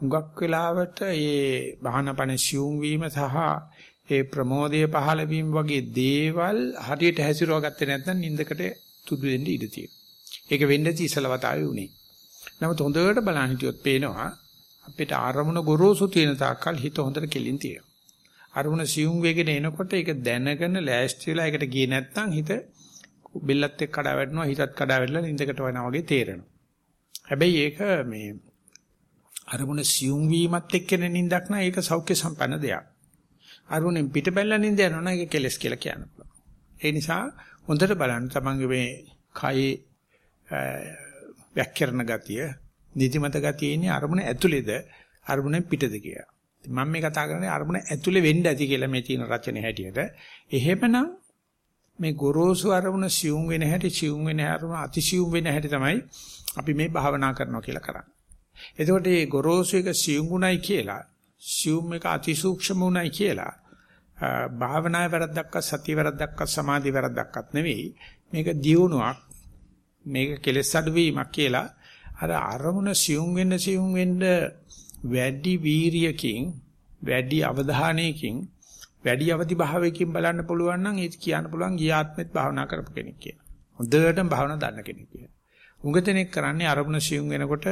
Speaker 1: හුඟක් වෙලාවට මේ බහනපනේ සූම් වීම සහ ඒ ප්‍රමෝදයේ පහළ වීම වගේ දේවල් හරියට හැසිරව ගත්තේ නැත්නම් නින්දකට තුඩු දෙන්න ඉඩ තියෙනවා. ඒක වෙන්නේ ඉස්සලවතාවේ උනේ. නමුත් හොඳට බලන්න හිටියොත් පේනවා අපිට ආරමුණ ගොරෝසු තියෙන තාක්කල් හිත හොඳට කෙලින් තියෙනවා. අරමුණ සියුම් වේගෙන එනකොට ඒක දැනගෙන ලෑස්ති වෙලා ඒකට ගියේ නැත්නම් හිත බෙල්ලත් එක්ක කඩා වැටෙනවා හිතත් කඩා වැටලා නින්දකට වයනා වගේ තේරෙනවා. හැබැයි ඒක මේ අරමුණ සියුම් වීමත් එක්කෙන නින්දක් නෑ ඒක සෞඛ්‍ය සම්පන්න දෙයක්. අරමුණෙන් පිට බැලලා නින්ද යනවා නම් ඒක කෙලස් කියලා කියන්න පුළුවන්. ඒ නිසා හොඳට බලන්න තමන්ගේ මේ කයේ වැක්කිරණ ගතිය, නිදිමත ගතිය ඉන්නේ අරමුණ ඇතුළේද අරමුණෙන් පිටද කියලා. මම මේ කතා කරන්නේ අරමුණ ඇතුලේ වෙන්න ඇති කියලා මේ තියෙන රචනයේ හැටියට. එහෙමනම් මේ ගොරෝසු අරමුණ සියුම් වෙන හැටි, සියුම් වෙන අරමුණ අතිසියුම් වෙන හැටි තමයි අපි මේ භාවනා කරනවා කියලා කරන්නේ. එතකොට මේ ගොරෝසු එක සියුම් ගුණයි කියලා, සියුම් එක අතිසූක්ෂම ගුණයි කියලා භාවනාවේ වැරද්දක්වත් සතිය වැරද්දක්වත් සමාධි වැරද්දක්වත් නෙවෙයි. මේක දියුණුවක්. මේක කෙලෙස් අඩුවීමක් කියලා අර අරමුණ සියුම් වෙන්න සියුම් වෙන්න වැඩි වීරියකින් වැඩි අවධානයකින් වැඩි අවදි භාවයකින් බලන්න පුළුවන් නම් ඒක කියන්න පුළුවන් ගියාත්මෙත් භාවනා කරපු කෙනෙක් කියලා. හොඳටම භාවනා දන්න කෙනෙක් කියලා. උඟතෙනෙක් කරන්නේ අරමුණ සියුම් වෙනකොට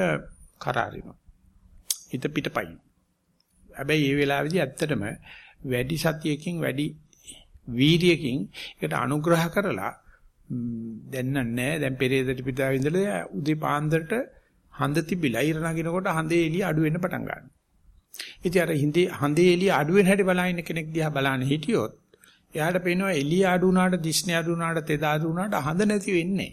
Speaker 1: කරාරිනවා. හිත පිටපයින්. හැබැයි මේ වෙලාවේදී ඇත්තටම වැඩි සතියකින් වැඩි වීරියකින් ඒකට අනුග්‍රහ කරලා දැන් නෑ දැන් පෙරේදට පිටාව ඉඳලා උදේ පාන්දරට හඳ තිබිලා ඉර නගිනකොට හඳේ එළිය අඩු වෙන්න පටන් ගන්නවා. ඉතින් අර හිඳේ හඳේ එළිය අඩු වෙන හැටි බලන කෙනෙක් දිහා බලන්න හිටියොත් එයාට පේනවා එළිය අඩු වුණාට දිස්නේ අඩු වුණාට තෙද අඩු වුණාට හඳ නැති වෙන්නේ.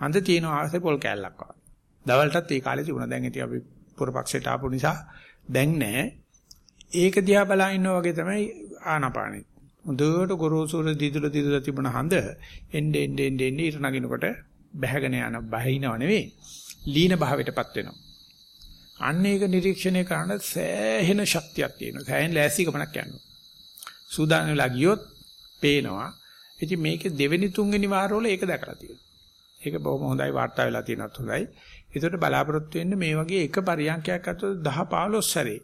Speaker 1: හඳ තියෙන ආසේ පොල් කැල්ලක් වගේ. දවල්ටත් ඒ කාලේ තිබුණා. දැන් ඉතින් අපි පුරපක්ෂයට ආපු නිසා දැන් නෑ. ඒක දිහා බලන ඉන්නා වගේ තමයි ආනාපානෙ. හොඳට ගොරෝසුර දිදුල දිදුල තිබුණ හඳ එන්නේ එන්නේ එන්නේ ඊට නගිනකොට බැහැගෙන යන බහිනව නෙවෙයි. ලීන භාවයටපත් වෙනවා. අන්න ඒක නිරීක්ෂණය කරන සෑහෙන ශක්තියක් තියෙනවා. සෑහෙන ලෑස්ති ගමනක් යනවා. සූදානම් වෙලා ගියොත් පේනවා. ඉතින් මේකේ දෙවෙනි තුන්වෙනි වාරවල ඒක දැකලා තියෙනවා. ඒක බොහොම හොඳයි වාර්තා වෙලා තියෙනත් හොඳයි. ඒකට බලාපොරොත්තු වෙන්න මේ වගේ එක පරියන්කයක් අතට 10 15 සැරේ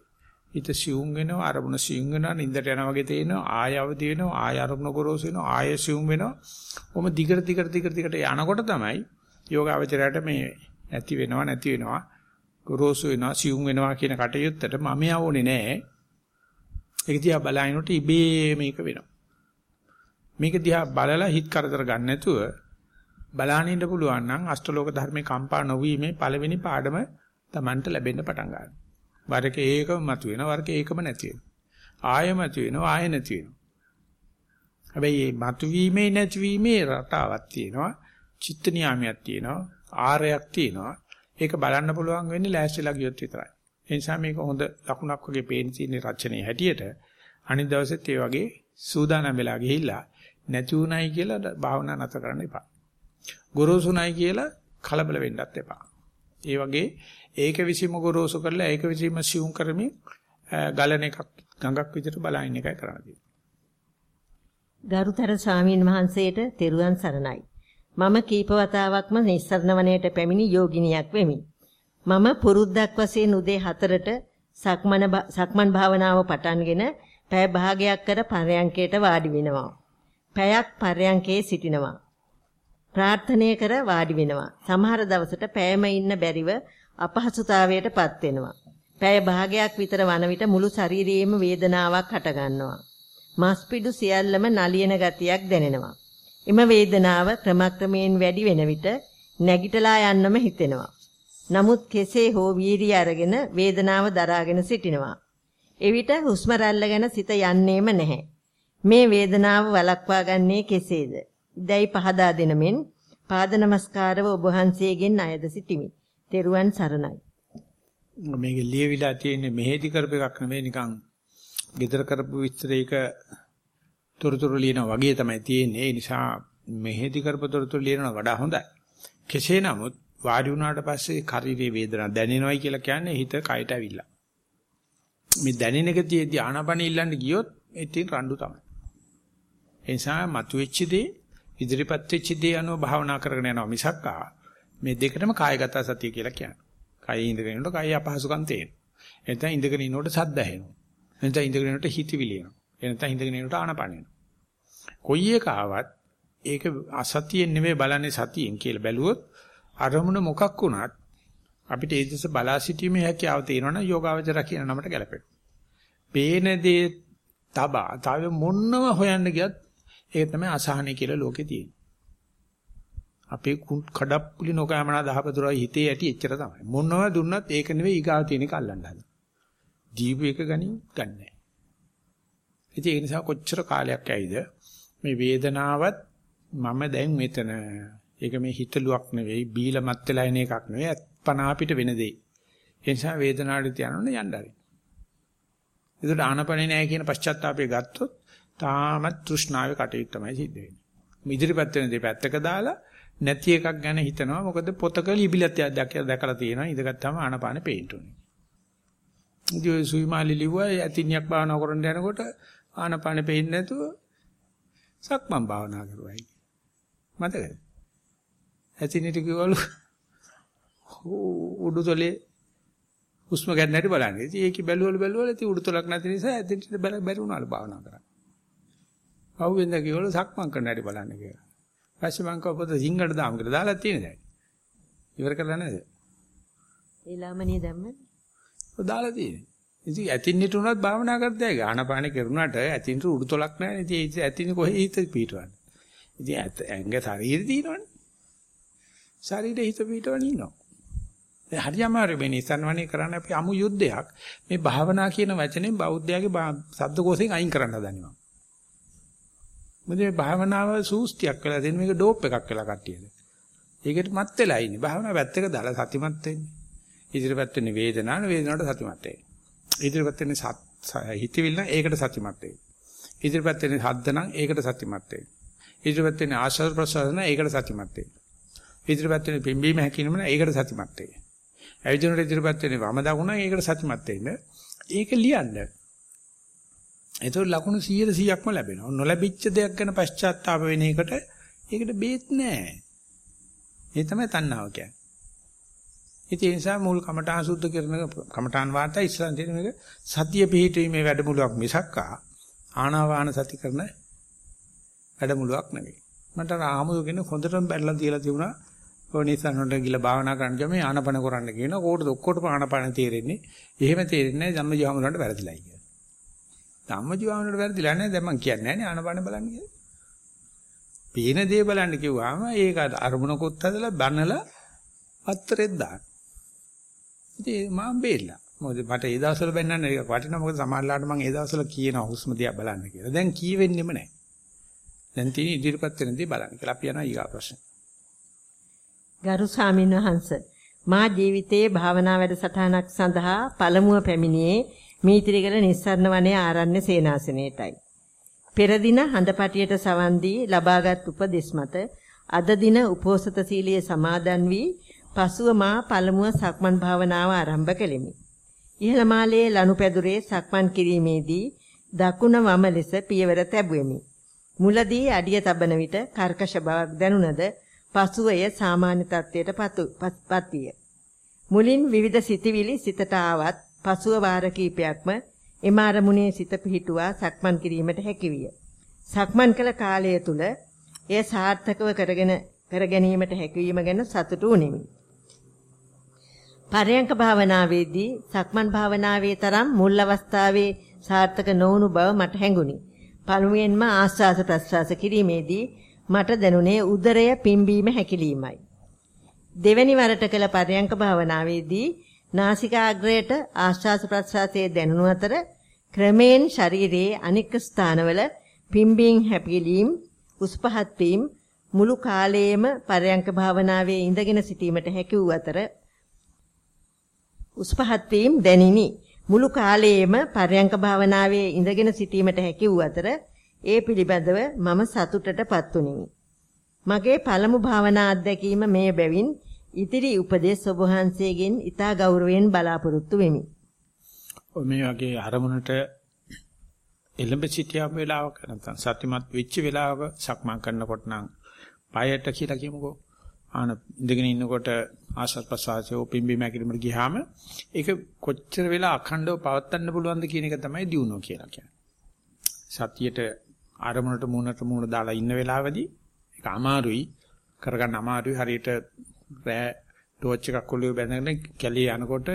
Speaker 1: හිත සියුම් වෙනවා අරමුණ සියුම් වෙනවා නින්දට යනවා වගේ තේනවා ආය අවදි වෙනවා ආය අරමුණ ගොරෝසු වෙනවා ආය සියුම් වෙනවා. ඔහොම දිගට දිගට දිගට දිගට යනකොට තමයි යෝගාවචරයට මේ ඇති වෙනවා නැති වෙනවා ගොරෝසු වෙනවා සියුම් වෙනවා කියන කටයුත්තට මම යවෝනේ නෑ. ඒක දිහා බලනකොට ඉබේ මේක වෙනවා. මේක දිහා බලලා හිත කරදර ගන්න නැතුව බලාගෙන ඉන්න පුළුවන් නම් අෂ්ටලෝක ධර්මේ කම්පා නොවීමේ පළවෙනි පාඩම Tamanට ලැබෙන්න පටන් ගන්නවා. වරක ඒකම මතුවෙනවා වරක ඒකම නැති වෙනවා. ආයෙ මතුවෙනවා ආයෙ නැති වෙනවා. හැබැයි මේ මතුවීමේ නැතිවීමේ රටාවක් තියෙනවා. චිත්ත නියාමයක් තියෙනවා. ආරයක් තියෙනවා. ඒක බලන්න පුළුවන් වෙන්නේ ලෑස්තිලා ගියොත් විතරයි. ඒ නිසා මේක හොඳ ලකුණක් වගේ පේන තියෙන රචනයේ හැටියට අනිත් දවසෙත් ඒ වගේ සූදානම් වෙලා ගිහිල්ලා නැති උනායි කියලා භාවනා නැතර කරන්න එපා. ගොරෝසුනායි කියලා කලබල වෙන්නත් එපා. ඒ වගේ ඒක විසීම ගොරෝසු කරලා ඒක විසීම සියුම් කරමින් ගලන එකක් ගඟක් විදිහට බලන එකයි කරන්න තියෙන්නේ.
Speaker 2: ගරුතර ස්වාමීන් වහන්සේට තෙරුවන් සරණයි. මම කීප වතාවක්ම නිස්සරණ වනයේට පැමිණි යෝගිනියක් වෙමි. මම පුරුද්දක් වශයෙන් උදේ 4ට සක්මන සක්මන් භාවනාව පටන්ගෙන පැය භාගයක් කර පරයන්කයට වාඩි වෙනවා. පැයක් පරයන්කේ සිටිනවා. ප්‍රාර්ථනා කර වාඩි වෙනවා. සමහර දවසට පැයම ඉන්න බැරිව අපහසුතාවයටපත් වෙනවා. පැය භාගයක් විතර වන විට මුළු ශරීරයේම වේදනාවක් හටගන්නවා. මස්පිඩු සියල්ලම නලියන ගතියක් දැනෙනවා. එම වේදනාව ක්‍රමක්‍රමයෙන් වැඩි වෙන විට නැගිටලා යන්නම හිතෙනවා. නමුත් කෙසේ හෝ වීර්ය අරගෙන වේදනාව දරාගෙන සිටිනවා. එවිට හුස්ම රැල්ල ගැන සිත යන්නේම නැහැ. මේ වේදනාව වළක්වා ගන්නේ කෙසේද? දැයි පහදා දෙනමින් පාද නමස්කාරව ඔබ වහන්සේගෙන් අයද සිටිමි. තෙරුවන් සරණයි.
Speaker 1: මේක ලියවිලා තියෙන්නේ මෙහෙදි කරපු එකක් නෙමෙයි නිකන් gedara කරපු විස්තරයක තොරතුරු ලියනා වගේ තමයි තියෙන්නේ. ඒ නිසා මෙහෙදි කරපු තොරතුරු ලියනවා වඩා හොඳයි. කෙසේ නමුත් වාඩි වුණාට පස්සේ ශරීරයේ වේදනාවක් දැනෙනවයි කියලා කියන්නේ හිත කයට ඇවිල්ලා. මේ දැනෙන එක තියදී ආනපන ඉල්ලන්න ගියොත් ඉතින් රණ්ඩු තමයි. ඒ නිසා මතුවෙච්ච දේ ඉදිරිපත් වෙච්ච දේ අනුව භාවනා කරගෙන යනවා මිසක් මේ දෙකටම කායගත සතිය කියලා කියන්නේ. කය ඉඳගෙන ඉන්නකොට කය අපහසුකම් තේරෙනවා. එතන ඉඳගෙන ඉන්නකොට සද්ද ඇහෙනවා. එතන ඉඳගෙන ඉන්නකොට හිතවිලි එනවා. එතන ඉඳගෙන ඉන්නකොට ආනපන එනවා. කොයි එක ආවත් ඒක අසතියෙන් නෙමෙයි බලන්නේ සතියෙන් කියලා බැලුවොත් අරමුණ මොකක් වුණත් අපිට ඒ දෙස බලා සිටීමේ හැකියාව තියෙනවනම් යෝගාවචර කියන නමට ගැලපෙනවා. පේන දේ තබා තව මොන්නව හොයන්න ගියත් ඒක තමයි අසහනය කියලා ලෝකේ තියෙන්නේ. අපේ කඩප්පුලි නොකෑමනා දහපතුරයි හිතේ ඇති එච්චර තමයි. මොනව දුන්නත් ඒක නෙවෙයි ඊගාව තියෙන එක අල්ලන්න හදන. දීපු එක ගනි ගන්නෑ. ඉතින් ඒ නිසා කොච්චර කාලයක් ඇයිද මේ වේදනාවත් මම දැන් මෙතන. ඒක මේ හිතලුවක් නෙවෙයි බීලමත් වෙලා එන එකක් නෙවෙයි අත්පන අපිට වෙන දෙයක්. ඒ නිසා වේදනාවට තියනොත් යන්න හරි. ඒකට ආනපනේ නැහැ කියන පශ්චාත්තාපය ගත්තොත් තාමත් තෘෂ්ණාවේ කටයුතු තමයි සිද්ධ වෙන්නේ. ඉදිරිපත් වෙන දේ පැත්තක දාලා නැති එකක් ගැන හිතනවා මොකද පොතක ලිබිලත් දැකලා තියෙනවා ඉඳගත්තාම ආනපාන පේන්ටුනේ. ඉතින් සුයිමාලි ලිව්වා ඇතිනියක් භාවනා කරන්න යනකොට ආනපාන පේන්නේ නැතුව සක්මන් භාවනා කරුවයි. මතකද? ඇතිනිට කිව්වලු උඩුතලේ හුස්ම ගන්න හැටි බලන්නේ. ඉතින් ඒක බැලුවල බැලුවල ඉතින් උඩුතලක් නැති නිසා ඇතිනිට බැරි වුණාලු භාවනා කරන්න. පහුවෙන්ද කිව්වලු සක්මන් කරන්න හැටි බලන්න කියලා. පස්සේ මං කව පොත සිංහලට දාමු කියලා දාලා තියෙන දැන්. ඉවර කරලා නැද?
Speaker 2: ඊළාමනිය දැම්ම?
Speaker 1: ඔය දාලා තියෙන්නේ. ඉතින් ඇතින්නිට උනත් භාවනා කරද්දී ආනපාන කරුණාට ඇතින්ට උඩුතලක් නැහැ. ඉතින් ඇතින් කොහේ හිත පිටවන්නේ. ඉතින් ඇඟ ශරීරය තියෙනවනේ. ශරීරේ හිත පිටවන්නේ ඉන්නවා. ඒ හරියමාරු මේ නිසන්වනේ කරන්න අපි අමු යුද්ධයක්. මේ භාවනා කියන වචනේ බෞද්ධයාගේ ශබ්දකෝෂයෙන් අයින් කරන්න හදනවා. මොකද මේ භාවනාව සූස්තියක් වෙලා තියෙන මේක ඩෝප් එකක් වෙලා කට්ටියද. ඒකට මත් වෙලා ඉන්නේ. භාවනාව පැත්තක දාලා සතිමත් වෙන්නේ. ඉදිරියපත් වෙන්නේ වේදනාව වේදනාවට සතිමත් වෙන්නේ. ඉදිරියපත් වෙන්නේ හිතවිල්ල ඒකට සතිමත් වෙන්නේ. ඉදිරියපත් වෙන්නේ හද්ද නම් ඒකට සතිමත් වෙන්නේ. ඉදිරියපත් වෙන්නේ ආශ්වාස ප්‍රශ්වාස නම් ඒකට සතිමත් වෙන්නේ. ඉදිරියපත් වෙන්නේ පිම්බීම හැකිනම නම් ඒකට සතිමත් වෙන්නේ. ඇවිදිනකොට ඉදිරියපත් වෙන්නේ වම දකුණ ඒකට සතිමත් වෙන්නේ. ඒක ලියන්න. ඒතකොට ලකුණු 100%ක්ම ලැබෙනවා. නොලැබිච්ච දෙයක් ගැන පශ්චාත්තාප වෙන එකට ඒකට බේත් නැහැ. ඒ තමයි තණ්හාව කියන්නේ. ඉතින් ඒ නිසා මූල කමඨාන් සුද්ධ කරන කමඨාන් වාර්තා ඉස්සරහින් තියෙන මේක සතිය පිහිටීමේ වැඩමුළුවක් මිසක්කා ආනාපාන සති කරන වැඩමුළුවක් නෙවෙයි. මට ආමුදුගෙන හොඳටම බැලලා තියලා තිබුණා ඕනිසන්නට ගිල භාවනා කරන්න ගියාම ආනපන කරන්න කියනවා. කෝටද ඔක්කොටම ආනපන තේරෙන්නේ. එහෙම තේරෙන්නේ නැහැ ධම්මජාමුලන්ට වැරදිලායි කියලා. ධම්මජීවනට වැරදිලා නැහැ. දැන් මම කියන්නේ නැහැ නේ ආනපාන බලන්න කියලා. පේන දේ බලන්න කිව්වම ඒක අරමුණකොත් හදලා බනලා පත්‍රෙත් දාන්න. ඉතින් මම බේරලා. මොකද මට ඒ දවස්වල බෙන්නන්න ඒක වටිනවා. මොකද සමහරලාට මම ඒ දවස්වල කියනවා හුස්ම දිහා බලන්න කියලා. දැන් කීවෙන්නෙම නැහැ. දැන් තියෙන ඉදිරිපත් වෙන දේ බලන්න කියලා අපි යනවා ඊගා ප්‍රශ්න.
Speaker 2: ගරු ස්වාමීන් වහන්සේ මා ජීවිතයේ භාවනා වැඩසටහනක් සඳහා පළමුව පැමිණියේ මීතිරිගල නිස්සරණ වනයේ ආරණ්‍ය සේනාසනයේටයි. පෙර දින හඳපටියට සවන් දී ලබාගත් උපදෙස් මත අද දින උපෝසත සීලිය සමාදන් වී පසුව මා පළමුව සක්මන් භාවනාව ආරම්භ කෙලිමි. ඉහළ මාලයේ ලනුපැදුරේ සක්මන් කිරීමේදී දකුණ වම ලෙස පියවර තැබුවෙමි. මුලදී අඩිය තබන විට කර්කශ බවක් දැනුණද පසුව එය සාමාන්‍ය තත්ත්වයට පත් විය. මුලින් විවිධ සිතිවිලි සිතට ආවත් පසුව වාර කිහිපයක්ම එම අරමුණේ සිත පිහිටුවා සක්මන් කිරීමට හැකියිය. සක්මන් කළ කාලය තුල එය සාර්ථකව කරගෙන කර ගැනීමට හැකියීම ගැන සතුටු වුනිමි. පරයන්ක භාවනාවේදී සක්මන් භාවනාවේ තරම් මුල් අවස්ථාවේ සාර්ථක නොවුණු බව මට හැඟුණි. පළමුවෙන්ම ආස්වාස ප්‍රස්වාස කිරීමේදී මට දැනුනේ උදරය පිම්බීම හැකිලීමයි. දෙවැනි වරට කළ පරයන්ක භාවනාවේදී නාසිකාග්‍රයට ආශ්වාස ප්‍රශ්වාසයේ දැනුණු අතර ක්‍රමෙන් ශරීරයේ අනික් ස්ථානවල පිම්බීම් හැපිලීම් උස්පහත් වීම මුළු කාලයේම පරයන්ක භාවනාවේ ඉඳගෙන සිටීමට හැකි වූ අතර උස්පහත් වීම දැනිනි මුළු කාලයේම පරයන්ක භාවනාවේ ඉඳගෙන සිටීමට හැකි වූ අතර ඒ පිළිබඳව මම සතුටටපත් වුනිමි මගේ පළමු භාවනා අත්දැකීම මේ බැවින් ඉතිරි උපදේශ ඔබ වහන්සේගෙන් ඊටා ගෞරවයෙන් බලාපොරොත්තු වෙමි.
Speaker 1: ඔය මේ වගේ අරමුණට එළඹ සිටියා වෙලාවක නැත්නම් සත්‍යමත් වෙච්ච වෙලාවක සක්මන් කරනකොට නම් পায়ට කියලා කියමුකෝ. ආන ඉඳගෙන ඉන්නකොට ආශ්වාස ප්‍රශ්වාසයේ පිම්බි මැකිලිමට ගියාම ඒක කොච්චර වෙලා අඛණ්ඩව පවත්වන්න පුළුවන්ද කියන එක තමයි දියුණුව කියලා කියන්නේ. සතියට අරමුණට මූණට මූණ දාලා ඉන්න වෙලාවදී ඒක අමාරුයි කරගන්න අමාරුයි හරියට රෑ ටෝච් එකක් ඔළුවේ බැඳගෙන කැලේ යනකොට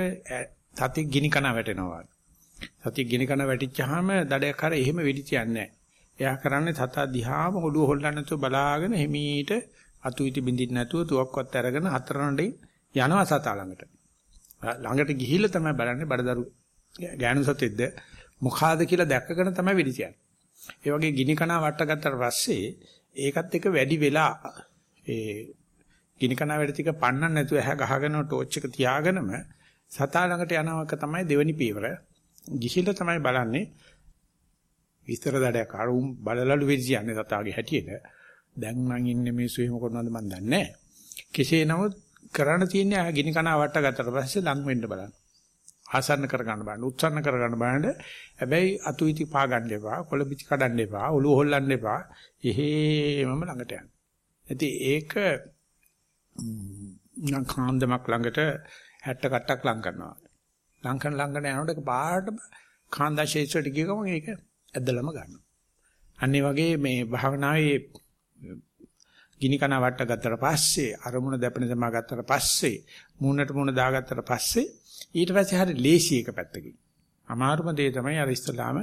Speaker 1: සතිය ගිනි කන වැටෙනවා. සතිය ගිනි කන වැටිච්චාම දඩයක් කර එහෙම වෙඩි තියන්නේ එයා කරන්නේ සතා දිහාම ඔළුව හොල්ලන්න නැතුව බලාගෙන හිමීට අතු ඉති බින්දින්න නැතුව තුවක්වත් අරගෙන හතරනඩේ යනවා සතා ළඟට. ළඟට ගිහිල්ලා තමයි බලන්නේ බඩදරු ගෑනු සතෙක්ද මොකාද කියලා දැක්කගෙන තමයි වෙඩි තියන්නේ. ඒ වගේ ගිනි කන වට ගත්තට පස්සේ ඒකත් එක වැඩි වෙලා ඒ ගිනි කන වැඩ ටික පන්නන්න නැතුව ඇහ ගහගෙන ටෝච් එක තියාගෙනම සතා ළඟට යනවක තමයි දෙවනි පියවර. ගිහිල්ලා තමයි බලන්නේ විස්තර දඩයක් අරුම් බලලලු වෙදි යන්නේ සතාගේ හැටියට. දැන් මං ඉන්නේ මිනිස්සු එහෙම කරනවද මන් දන්නේ නැහැ. කෙසේ නමුත් කරන්න තියෙන්නේ ගිනි කන වට ගත්තට පස්සේ ලං වෙන්න බලන්න. ආසන්න කර ගන්න බලන්න උත්සන්න කර ගන්න බලන්න හැබැයි අතු ඉති පා ගන්න එපා කොළ පිටි කඩන්න එපා ඔළුව හොල්ලන්න එපා එහෙමම ළඟට යන්න. ඉතින් ඒක නම් කාන්දමක් ළඟට 60 කට්ටක් ලං කරනවා. ලං කරන ළඟට යනකොට ඒක පාට කාන්දා ශේෂ්ත්‍රයට ගිය ගමන් ඒක ඇදලම ගන්නවා. අන්න වගේ මේ භාවනාවේ ගිනි කන වට ගත්තට පස්සේ අරමුණ දැපෙන තමා ගත්තට පස්සේ මූණට මූණ දාගත්තට පස්සේ ඊට පස්සේ හරි ලේසි එක පැත්තකින්. අමාරුම දේ තමයි අර ඉස්සලාම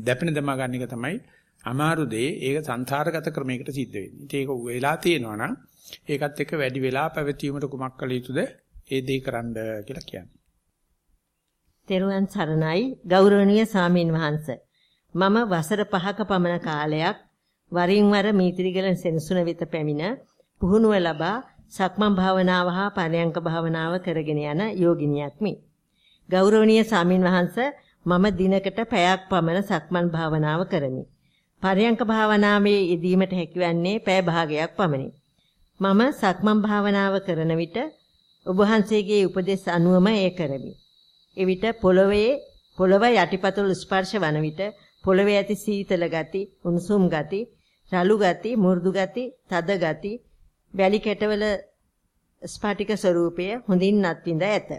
Speaker 1: දැපෙන තමා ගන්න එක තමයි අමාරු දේ. ඒක සංසාරගත ක්‍රමයකට සිද්ධ වෙන්නේ. ඒක වෙලා තියෙනවා නම් ඒකත් එක්ක වැඩි වෙලා පැවතීමට කුමක් කළ යුතුද? ඒ දේ කරන්න කියලා කියන්නේ.
Speaker 2: තෙරුවන් සරණයි ගෞරවනීය සාමීන් වහන්ස. මම වසර 5ක පමණ කාලයක් වරින් වර මීත්‍රිගල සෙනසුන වෙත පැමිණ පුහුණුව ලබා සක්මන් භාවනාව හා පරයන්ක භාවනාව කරගෙන යන යෝගිනියක්මි. ගෞරවනීය සාමීන් වහන්ස මම දිනකට පැයක් පමණ සක්මන් භාවනාව කරමි. පරයන්ක භාවනාවේ යෙදීමට හැකිවන්නේ පැය භාගයක් පමණි. මම සක්මන් භාවනාව කරන විට ඔබ වහන්සේගේ උපදෙස් අනුවම එය කරමි. එවිට පොළවේ පොළව යටිපතුල් ස්පර්ශ වන විට පොළවේ ඇති සීතල ගති, උණුසුම් ගති, රළු ගති, මෘදු ගති, තද ගති, වැලි කැටවල ස්පාටික ස්වરૂපය හොඳින් අත්විඳ ඇත.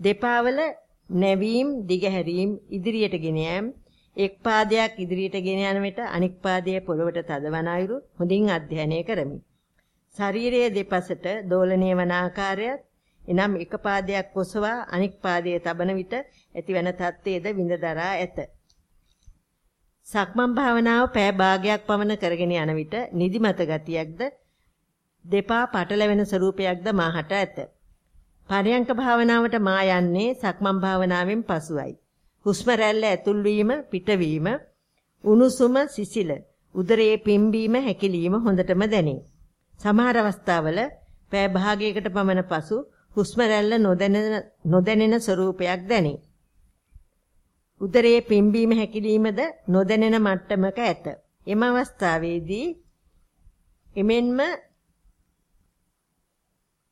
Speaker 2: දෙපාවල නැවීම්, දිගහැරීම්, ඉදිරියට ගෙන යාම, එක් පාදයක් ඉදිරියට ගෙන යන විට අනෙක් පාදයේ පොළවට තදවන අයුරු හොඳින් අධ්‍යයනය කරමි. ශරීරයේ දෙපසට දෝලණය වන ආකාරයත් එනම් එක පාදයක් ඔසවා අනෙක් පාදයේ තබන විට ඇතිවන තත්ත්වයේද විඳ දරා ඇත. සක්මන් භාවනාව පෑ භාගයක් පමණ කරගෙන යන විට නිදිමත ගතියක්ද දෙපා පටලැවෙන ස්වරූපයක්ද මාහට ඇත. පරයන්ක භාවනාවට මා යන්නේ සක්මන් භාවනාවෙන් පසුයි. හුස්ම රැල්ල ඇතුල් වීම පිටවීම උණුසුම සිසිල උදරයේ පිම්බීම හැකිලිම හොඳටම දැනේ. සමහර අවස්ථාවල පෑ භාගයකට පමණ පසු හුස්ම රැල්ල නොදැනෙන නොදැනෙන ස්වරූපයක් දැනේ. උදරයේ පිම්බීම හැකිලීමද නොදැනෙන මට්ටමක ඇත. එම අවස්ථාවේදී එමෙන්ම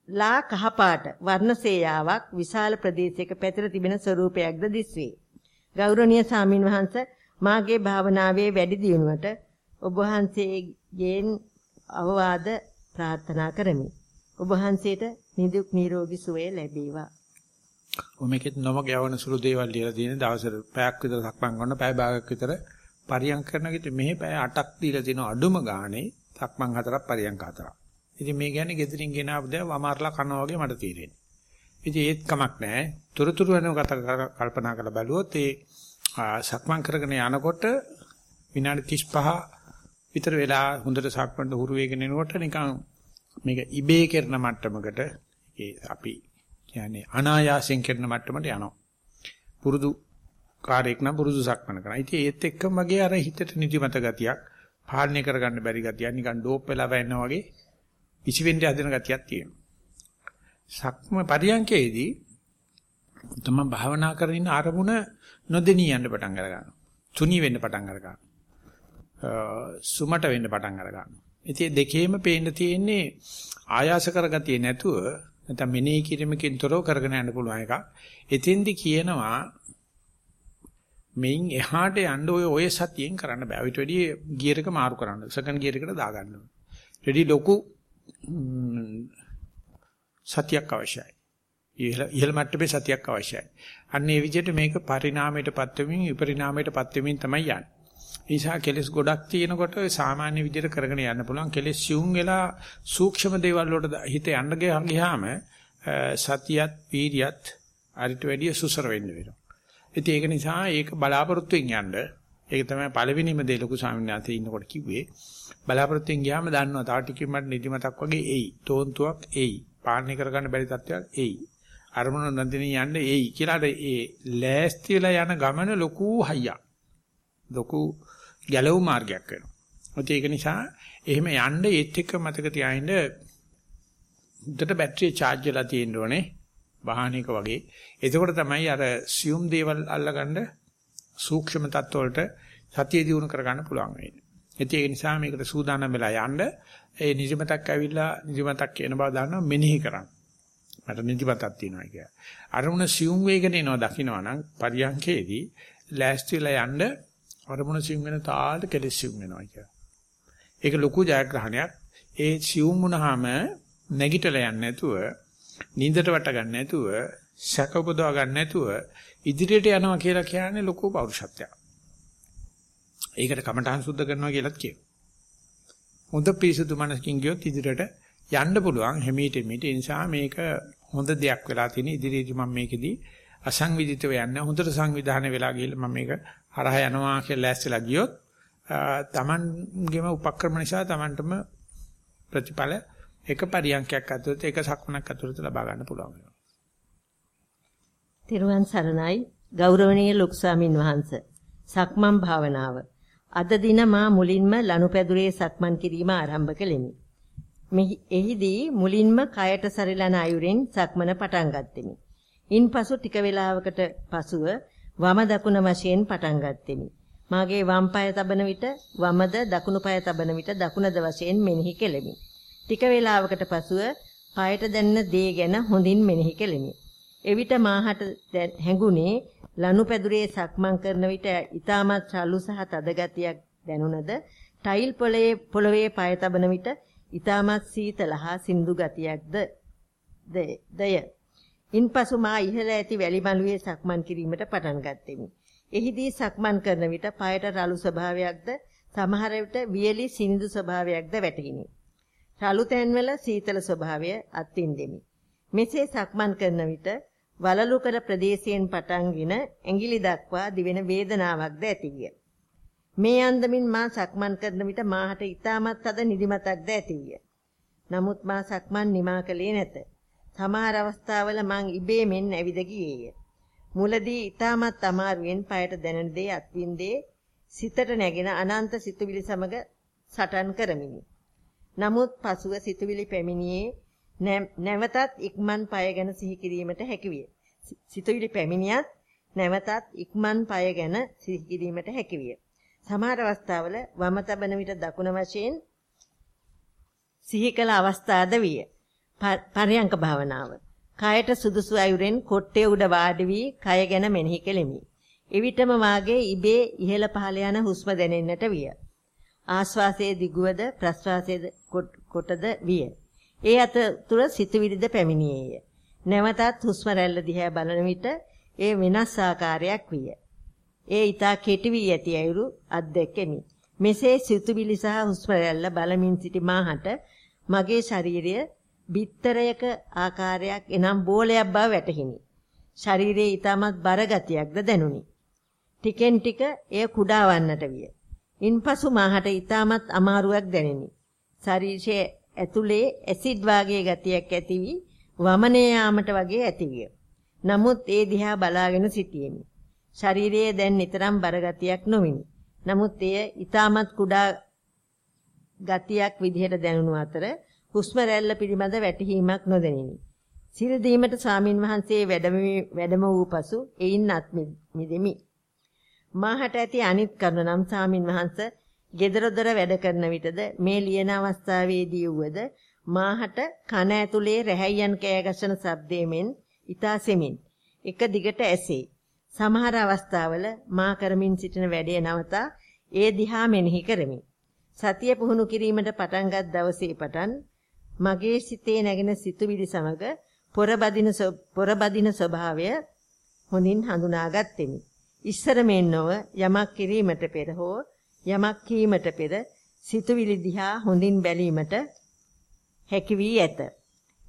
Speaker 2: ලා කහපාට වර්ණසේයාවක් විශාල ප්‍රදේශයක පැතිර තිබෙන ස්වරූපයක්ද දිස්වේ. ගෞරවනීය සාමින් වහන්සේ මාගේ භාවනාවේ වැඩි දියුණුවට ඔබ වහන්සේගෙන් අවවාද ප්‍රාර්ථනා කරමි. ඔබ වහන්සේට නිදුක් නිරෝගී සුවය ලැබේවා.
Speaker 1: ඔමෙකෙත් නොමග යවන සුළු දේවල් ලියලා තියෙන දවසට පැයක් විතර සක්මන් කරන පැය භාගයක් විතර පරියන්ක කරන විට මෙහි පැය 8ක් දීලා තියෙන අඩුම ගානේ සක්මන් හතරක් පරියන්ක හතරක්. ඉතින් මේ කියන්නේ ගෙදරින් ගෙන ආපු දේ වමාරලා කනවා වගේ මට තීරෙන්නේ. ඉතින් ඒත් කමක් නැහැ. තුරතුරු වෙනව කල්පනා කරලා බලුවොත් ඒ සක්මන් කරගෙන යනකොට විනාඩි 35 විතර වෙලා හොඳට සක්මන්ට හුරු වෙගෙන එනකොට නිකන් මේක ඉබේ කරන මට්ටමකට ඒ අපි කියන්නේ අනායාසයෙන් කරන මට්ටමට යනවා. පුරුදු කාර්යයක් නම් පුරුදු සක්මන කරනවා. ඉතින් ඒත් එක්කම වගේ අර හිතට නිදිමත ගතියක්, පාලනය කරගන්න බැරි ගතියක්, නිකන් ඩෝප් වෙලා වැන්නා වගේ ඉසිවෙන්න හදන ගතියක් තියෙනවා. සක්ම පරියන්කේදී තම භාවනා කරගෙන ඉන්න අරමුණ නොදෙනී යන්න පටන් අර ගන්නවා. තුනී වෙන්න පටන් අර ගන්නවා. සුමට වෙන්න පටන් අර ගන්නවා. ඉතින් දෙකේම පේන්න තියෙන්නේ ආයාස කරගතිය නැතුව නැත්නම් මෙනෙහි කිරීමකින් තොරව කරගෙන යන්න පුළුවන් එකක්. එතෙන්දි කියනවා මෙයින් එහාට යන්න ඔය ඔය සතියෙන් කරන්න බෑ. ඊට වැඩිය ගියර් එක මාරු කරන්න. සෙකන්ඩ් ගියර් එකට දාගන්න ඕනේ. රෙඩි ලොකු සතියක් අවශ්‍යයි. ඉහළ ඉහළ මට්ටමේ සතියක් අවශ්‍යයි. අන්න ඒ විදිහට මේක පරිණාමයටපත් වෙමින් විපරිණාමයටපත් වෙමින් තමයි යන්නේ. නිසා කෙලස් ගොඩක් තියෙනකොට සාමාන්‍ය විදිහට කරගෙන යන්න පුළුවන්. කෙලස් සිුම් වෙලා සූක්ෂම දේවල් වලට හිත යන්න ගියාම සතියත් පීරියත් අරිට වැඩිය සුසර වෙන්න වෙනවා. ඉතින් ඒක නිසා ඒක බලාපොරොත්තුෙන් යන්න ඒක තමයි පළවෙනිම දේ ලොකු ස්වාමීන් වහන්සේ ඉන්නකොට කිව්වේ. බලාපොරොත්තුෙන් ගියාම දන්නවා තා ටිකකින් මට නිදිමතක් වගේ එයි. තෝන්තුවක් එයි. පාලනය කරගන්න බැරි තත්ත්වයක් එයි. අරමුණ නැදින යන්න එයි කියලා ඒ ලෑස්ති වෙලා යන ගමන ලොකු හයියක්. ලොකු ගැලවු මාර්ගයක් වෙනවා. ඒක නිසා එහෙම යන්න ඒත් එක්ක මතක තියාගන්න උඩට බැටරිය charge වෙලා තියෙන්න ඕනේ. වාහනයක වගේ. එතකොට තමයි අර සියුම් දේවල් අල්ලගන්න සූක්ෂම තත්ත්වවලට සතිය දිනු කරගන්න පුළුවන් වෙන්නේ. ඒ නිසා මේකට සූදානම් වෙලා යන්න ඒ නිදිමතක් ඇවිල්ලා නිදිමතක් කියන බව දන්නවා මෙනෙහි කරන්න. මට නිදිමතක් තියෙනවා කියලා. අරමුණ සියුම් වේගන එනවා දකින්නවා නම් පරියන්කේදී ලෑස්තිලා යන්න අරමුණ සිවුම් වෙන තාලට කෙලෙස් සිවුම් වෙනවා කියලා. ඒක ලොකු ජයග්‍රහණයක්. ඒ සිවුම් වුණාම නැගිටලා යන්නේ නැතුව, නින්දට වට ගන්න නැතුව, සැක උපදවා ගන්න නැතුව ඉදිරියට යනවා කියලා කියන්නේ ලොකු පෞරුෂත්වයක්. ඒකට කමඨහං සුද්ධ කරනවා කියලාත් කියනවා. හොඳ පිරිසුදු මනසකින් ගියොත් ඉදිරියට යන්න පුළුවන් හැමීට මේට ඒ නිසා මේක හොඳ දෙයක් වෙලා තියෙන ඉදිරියේදී මම මේකෙදී අසංවිධිතව යන්නේ හොඳට සංවිධානය වෙලා ගිහලා මම මේක හරහා යනවා කියලා ලෑස්තිලා ගියොත් තමන්ගේම උපක්‍රම නිසා තමන්ටම ප්‍රතිඵල එක පරියන්කයක් අතුරත එක සක්මනක් අතුරත ලබා ගන්න පුළුවන් වෙනවා.
Speaker 2: තිරුවන් සරණයි ගෞරවනීය ලොකු ස්වාමින් වහන්සේ. සක්මන් භාවනාව. අද දින මා මුලින්ම ලනුපැදුරේ සක්මන් කිරීම ආරම්භ කළෙමි. එහිදී මුලින්ම කයට සරිලන අයුරින් සක්මන පටන් ගත්ෙමි. ඉන්පසු ටික වේලාවකට පසුව වම දකුණ වශයෙන් පටන් ගත්ෙමි. මාගේ වම් පාය තබන විට වමද දකුණු පාය තබන විට දකුණද වශයෙන් මෙනෙහි කෙලෙමි. ටික වේලාවකට පසුව පායට දැනෙන දේ ගැන හොඳින් මෙනෙහි කෙලෙමි. එවිට මාහට හැඟුණේ ලනුපැදුරේ සක්මන් කරන විට ඊටමත් සලු සහ තද ගතියක් දැනුණද ටයිල් පොළවේ පොළවේ පාය තබන විට ඊටමත් සීතල හා සින්දු ගතියක්ද දය ඉන්පසු මා ඉහළ ඇති වැලි මළුවේ සක්මන් කිරීමට පටන් ගත්ෙමි. එහිදී සක්මන් කරන විට පායට රළු ස්වභාවයක්ද සමහර විට වියලි සිනිඳු ස්වභාවයක්ද වැටහිනි. රළු තැන්වල සීතල ස්වභාවය අත්විඳෙමි. මෙසේ සක්මන් කරන විට වලලු කර ප්‍රදේශයෙන් පටන්ගෙන ඇඟිලි දක්වා දිවෙන වේදනාවක්ද ඇතිවිය. මේ අන්දමින් මා සක්මන් කරන විට මාහට ඊටමත් අද නිදිමතක්ද ඇතිවිය. නමුත් මා සක්මන් නිමා කළේ නැත. සමහර අවස්ථාවල මං ඉබේමෙන් ඇවිද ගියේය. මුලදී ඊටමත් අමාරුවෙන් পায়ට දැනෙන දේ අත්විඳේ සිතට නැගෙන අනන්ත සිතුවිලි සමග සටන් කරමිනි. නමුත් පසුව සිතුවිලි පැමිණියේ නැවතත් ඉක්මන් পায় ගැන සිහි කිරීමට හැකියිය. සිතුවිලි පැමිණියත් නැවතත් ඉක්මන් পায় ගැන සිහි කිරීමට හැකියිය. සමහර අවස්ථාවල වම තබන විට දකුණ වශයෙන් සිහි කළ අවස්ථාද විය. පරයන්ක භාවනාව. කයට සුදුසු අයුරෙන් කොට්ටේ උඩ වාඩි වී කය ගැන මෙනෙහි කෙලිමි. එවිටම වාගේ ඉබේ ඉහළ පහළ යන හුස්ම දැනෙන්නට විය. ආශ්වාසයේ දිගුවද ප්‍රශ්වාසයේ කොටද විය. ඒ අතර සිතුවිලිද පැමිණියේය. නැවතත් හුස්ම රැල්ල දිහා බලන විට ඒ වෙනස් ආකාරයක් විය. ඒ ඊතා කෙටි වී ඇති අයුරු අත්දැකෙමි. මෙසේ සිතුවිලි සහ හුස්ම රැල්ල බලමින් සිටි මාහට මගේ ශරීරය බිත්තරයක ආකාරයක් එනම් බෝලයක් බව වැටහිනි. ශරීරයේ ඊටමත් බර ගතියක්ද දැනුනි. ටිකෙන් ටික එය කුඩා වන්නට විය. ඉන්පසු මාහට ඊටමත් අමාරුවක් දැනිනි. ශරීරයේ ඇතුලේ ඇසිඩ් වාගේ ගතියක් ඇති වී වමනේ යාමට වගේ ඇතිවිය. නමුත් ඒ දිහා බලාගෙන සිටියෙමි. ශරීරයේ දැන් නිතරම් බරගතියක් නොවිනි. නමුත් එය ඊටමත් කුඩා ගතියක් විදිහට දැනුණු අතර හුස්ම රැල්ල පිළිබඳ වැටහීමක් නොදැනිනි. සිල් දීමට ස්වාමින් වහන්සේ වැඩම වූ පසු එයින් අත් මිදෙමි. මාහට ඇති අනිත් කරුණ නම් ස්වාමින් වහන්සේ ගෙදරදොර වැඩ කරන විටද මේ ලියන අවස්ථාවේදී වුවද මාහට කන ඇතුලේ රැහැයන් කෑ ගැසෙන ශබ්දයෙන් ඊතා සෙමින් එක දිගට ඇසේ. සමහර අවස්ථාවල මා කරමින් සිටින වැඩේ නවතා ඒ දිහා මෙනෙහි කරමි. සතිය පුහුණු කිරීමට පටන්ගත් දවසේ පටන් මගේ සිතේ නැගෙන සිතුවිලි සමග පොරබදින පොරබදින ස්වභාවය හොඳින් හඳුනාගත්ෙමි. ඉස්සර මෙන් නොව යමක් කිරීමට පෙර හෝ යමක් කීමට පෙර සිතුවිලි දිහා හොඳින් බැලීමට හැකි වී ඇත.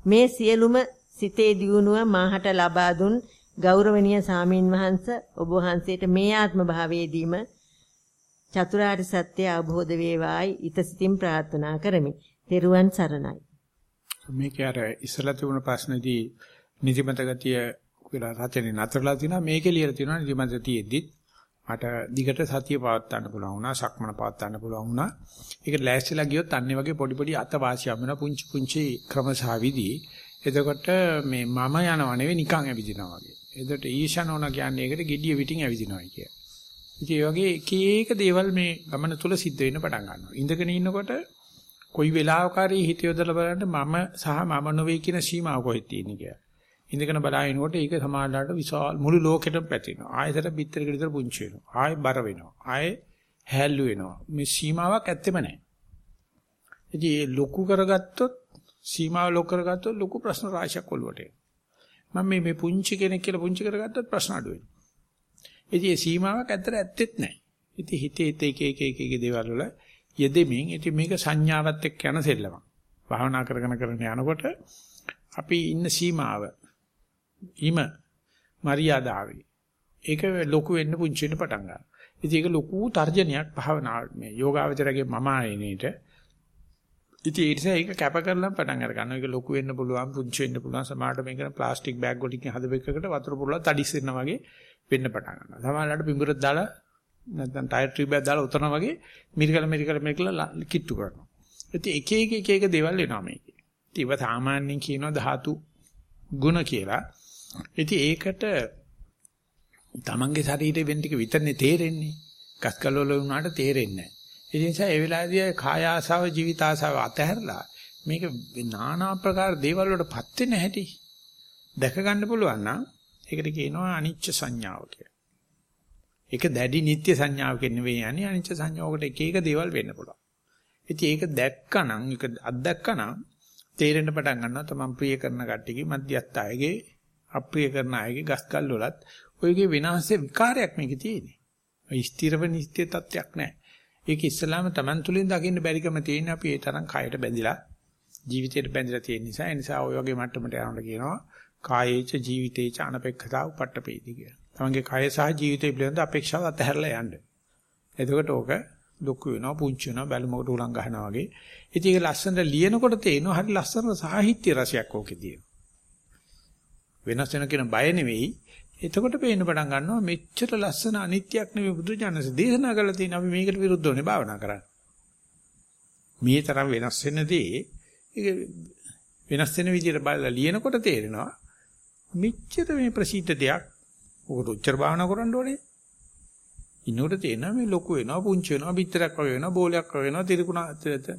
Speaker 2: මේ සියලුම සිතේ දියුණුව මාහට ලබා දුන් ගෞරවනීය සාමීන් වහන්ස ඔබ වහන්සේට මේ ආත්ම භාවයේදීම චතුරාර්ය සත්‍ය අවබෝධ වේවායි ඊතසිතින් ප්‍රාර්ථනා කරමි. තෙරුවන් සරණයි.
Speaker 1: මේක අර ඉස්සලා තිබුණ ප්‍රශ්නේදී නිදිමත ගතිය කියලා රචනයේ නතරලා තිනවා. මේකේ ලියලා තිනවා නිදිමත තියෙද්දි මට දිගට සතිය පවත් ගන්න පුළුවන් වුණා සක්මන පවත් ගන්න පුළුවන් වුණා. ඒක ලෑස්තිලා ගියොත් අන්නේ වගේ පොඩි පොඩි අතවාසියම් වෙන පුංචි පුංචි ක්‍රමසාවිදි. එතකොට මේ මම යනව නෙවෙයි නිකන් ඇවිදිනවා වගේ. එතකොට ඊශානෝන කියන්නේ ඒකට gediya විටින් ඇවිදිනවායි කිය. ඉතින් ඒ වගේ එක එක දේවල් මේ ගමන තුල සිද්ධ වෙන්න පටන් ගන්නවා. ඉඳගෙන ඉන්නකොට කොයි වෙලාවකරී හිත යොදලා බලන්න මම සහ මම නොවේ කියන සීමාව කොහෙද තියෙන්නේ කියලා. ඉඳගෙන බලාගෙනකොට ඒක සමාජලාට විශාල මුළු ලෝකෙටම පැතිරෙනවා. ආයෙතර පිටරකට විතර පුංචි වෙනවා. ආයෙ බර වෙනවා. ආයෙ හැල්ලු වෙනවා. මේ සීමාවක් ඇත්තෙම නැහැ. ඉතින් ලොකු කරගත්තොත් සීමාව ලොකු කරගත්තොත් ලොකු ප්‍රශ්න රාශියක් ඔලුවට එනවා. මම මේ මේ පුංචි කෙනෙක් කියලා පුංචි කරගත්තොත් ප්‍රශ්න අඩු වෙනවා. ඉතින් ඒ සීමාවක් ඇත්තට ඇත්තෙත් නැහැ. ඉතින් හිතේ එක එක එක එක දේවල් වල යෙදෙමින් ඉතින් මේක සංඥාවත් එක්ක යන සෙල්ලමක්. භාවනා කරගෙන කරගෙන යනකොට අපි ඉන්න සීමාව ීම මරියාදාවේ. ඒක ලොකු වෙන්න පුංචි වෙන්න පටන් ගන්නවා. ඉතින් ඒක ලොකු තර්ජනයක් භාවනා මේ යෝගාවචරගේ මම ආයනේට ඉතින් ඒ නිසා ඒක කැප කරලා පටන් අර ගන්නවා. ඒක ලොකු වෙන්න පුළුවන්, පුංචි වෙන්න පුළුවන්. සමහරට මේක ප්ලාස්ටික් බෑග් වලින් හදපු එකකට වතුර පුරලා තඩිස් වෙනවා වගේ වෙන්න පටන් ගන්නවා. සමහරවිට පිඹුරක් දාලා නැත්නම් ටයර් ටියුබ් එකක් දාලා උතනවා වගේ මිරිකල මිරිකල මිරිකල කිට්ටු කරනවා. ඉතින් එක එක එක එක දේවල් එනවා මේකේ. ඉතින් ඒවා සාමාන්‍යයෙන් කියනවා ධාතු ගුණ කියලා. ඉතින් ඒකට තමන්ගේ ශරීරයෙන් වෙන ටික විතරනේ තේරෙන්නේ. ගස්කල් වල වුණාට තේරෙන්නේ නැහැ. ඒ නිසා ඒ වෙලාවේදී කාය ආසාව ජීවිත ආසාව අතහැරලා මේක নানা ආකාර දේවල් වලටපත් වෙන හැටි දැක ගන්න පුළුවන් නම් ඒකට කියනවා අනිච්ච සංඥාව කියලා. ඒක දැඩි නිත්‍ය සංඥාවකින් නෙවෙයි යන්නේ අනිච්ච සංඥාවකට එක එක දේවල් වෙන්න පුළුවන්. ඉතින් ඒක දැක්කනම් ඒක අත්දැක්කනම් තේරෙන්න පටන් ගන්නවා තමන් ප්‍රිය කරන කට්ටියගේ මධ්‍යස්ථ අයගේ අප්‍රිය කරන අයගේ ගස්කල් වලත් ඔයගේ විනාශයේ විකාරයක් මේකේ තියෙන්නේ. ඔය ස්ථිරව නිත්‍ය තත්ත්වයක් නැහැ. ඒක ඉස්සලාම Taman තුලින් දකින්න බැරිකම තියෙන අපි ඒ තරම් කයට බැඳිලා ජීවිතයට බැඳිලා තියෙන නිසා ඒ නිසා ওই වගේ මට්ටමට යනකොට කියනවා කායේච ජීවිතේච අනපේක්ෂතා උපට්ඨපේති කියලා. තමන්ගේ කය සහ ජීවිතය පිළිබඳ අපේක්ෂාව අතහැරලා යන්න. එතකොට ඕක දුක් වෙනවා පුංචි වෙනවා බැලුමකට උලන් ගන්නවා වගේ. ඉතින් ඒක ලස්සනට ලියනකොට තේනවා හරි ලස්සන සාහිත්‍ය රසයක් ඕකේ තියෙනවා. වෙනස් වෙන කියන බය නෙවෙයි එතකොට පේන්න පටන් ගන්නවා මෙච්චර ලස්සන අනිත්‍යක් නෙවෙයි බුදුජානක දේශනා කරලා තියෙන අපි මේකට විරුද්ධවනේ භාවනා කරන්නේ. මේ තරම් වෙනස් වෙනදී ඒක වෙනස් වෙන විදිහට බලලා ලියනකොට තේරෙනවා මෙච්චර මේ ප්‍රසිද්ධ දෙයක් උකට උච්චර භාවනා කරන්න ඕනේ. ඉන්නකොට තේරෙනවා මේ ලොකු වෙනවා පුංචි වෙනවා පිටරක් වගේ වෙනවා බෝලයක් වගේ වෙනවා ත්‍රිකුණ